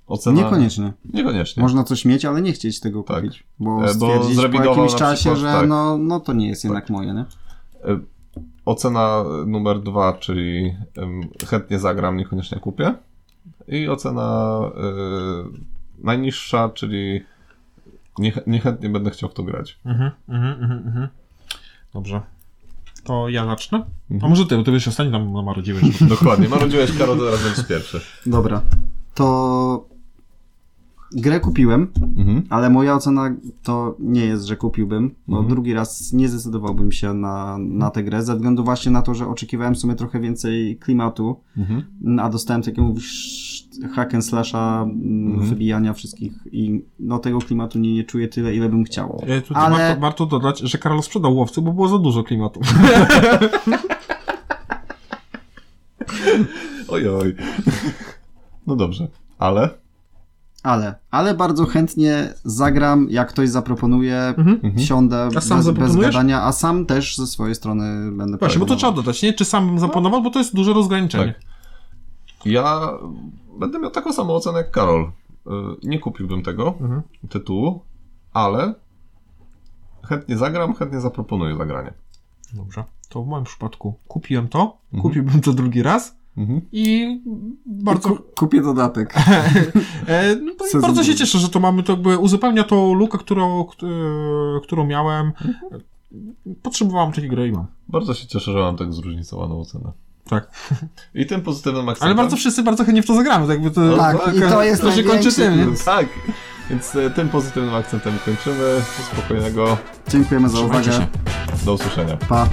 Ocena... Niekoniecznie. Niekoniecznie. Można coś mieć, ale nie chcieć tego Tak. kupić. Bo E, bo stwierdzić po zrewidował jakimś czasie, przykład, że tak. no, no to nie jest jednak moje, nie? E, Ocena numer dwa, czyli chętnie zagram, niekoniecznie kupię. I ocena e, najniższa, czyli niech, niechętnie będę chciał w to grać. Mhm, mhm, mhm, mhm. Dobrze. To ja zacznę? A Mhm. może ty, bo ty byś ostatni tam namarodziłeś. żeby- Dokładnie, marodziłeś Karol, teraz będziesz pierwszy. Dobra. To grę kupiłem, Mhm. ale moja ocena to nie jest, że kupiłbym. Bo Mhm. drugi raz nie zdecydowałbym się na, na tę grę, ze względu właśnie na to, że oczekiwałem w sumie trochę więcej klimatu, Mhm. a dostałem takiego mówisz, hack and slasha, Mhm. wybijania wszystkich i no tego klimatu nie, nie czuję tyle, ile bym chciał. E, Ale- warto, warto dodać, że Karol sprzedał łowcy, bo było za dużo klimatu. Oj, oj. No dobrze, ale. Ale, ale bardzo chętnie zagram, jak ktoś zaproponuje, Mhm. A sam bez, bez gadania, a sam też ze swojej strony będę Właśnie, bo to trzeba dodać, nie? Czy sam bym zaplanował, bo to jest duże rozgraniczenie. Tak. Ja będę miał taką samą ocenę jak Karol. Y, Nie kupiłbym tego Mhm. tytułu, ale chętnie zagram, chętnie zaproponuję zagranie. Dobrze. To w moim przypadku kupiłem to, Mhm. kupiłbym to drugi raz Mhm. i bardzo, Ku- Kupię dodatek. e, no, to bardzo się cieszę, że to mamy, to jakby uzupełnia tą lukę, którą, e, którą miałem. Potrzebowałem takiej gry i mam. Bardzo się cieszę, że mam tak zróżnicowaną ocenę. Tak. I tym pozytywnym akcentem... Ale bardzo wszyscy bardzo chętnie w to zagramy, tak jakby to... No, tak, tak, i to jest to się kończy tym. Tak, więc e, tym pozytywnym akcentem kończymy. Spokojnego. Dziękujemy za uwagę. się. Do usłyszenia. Pa.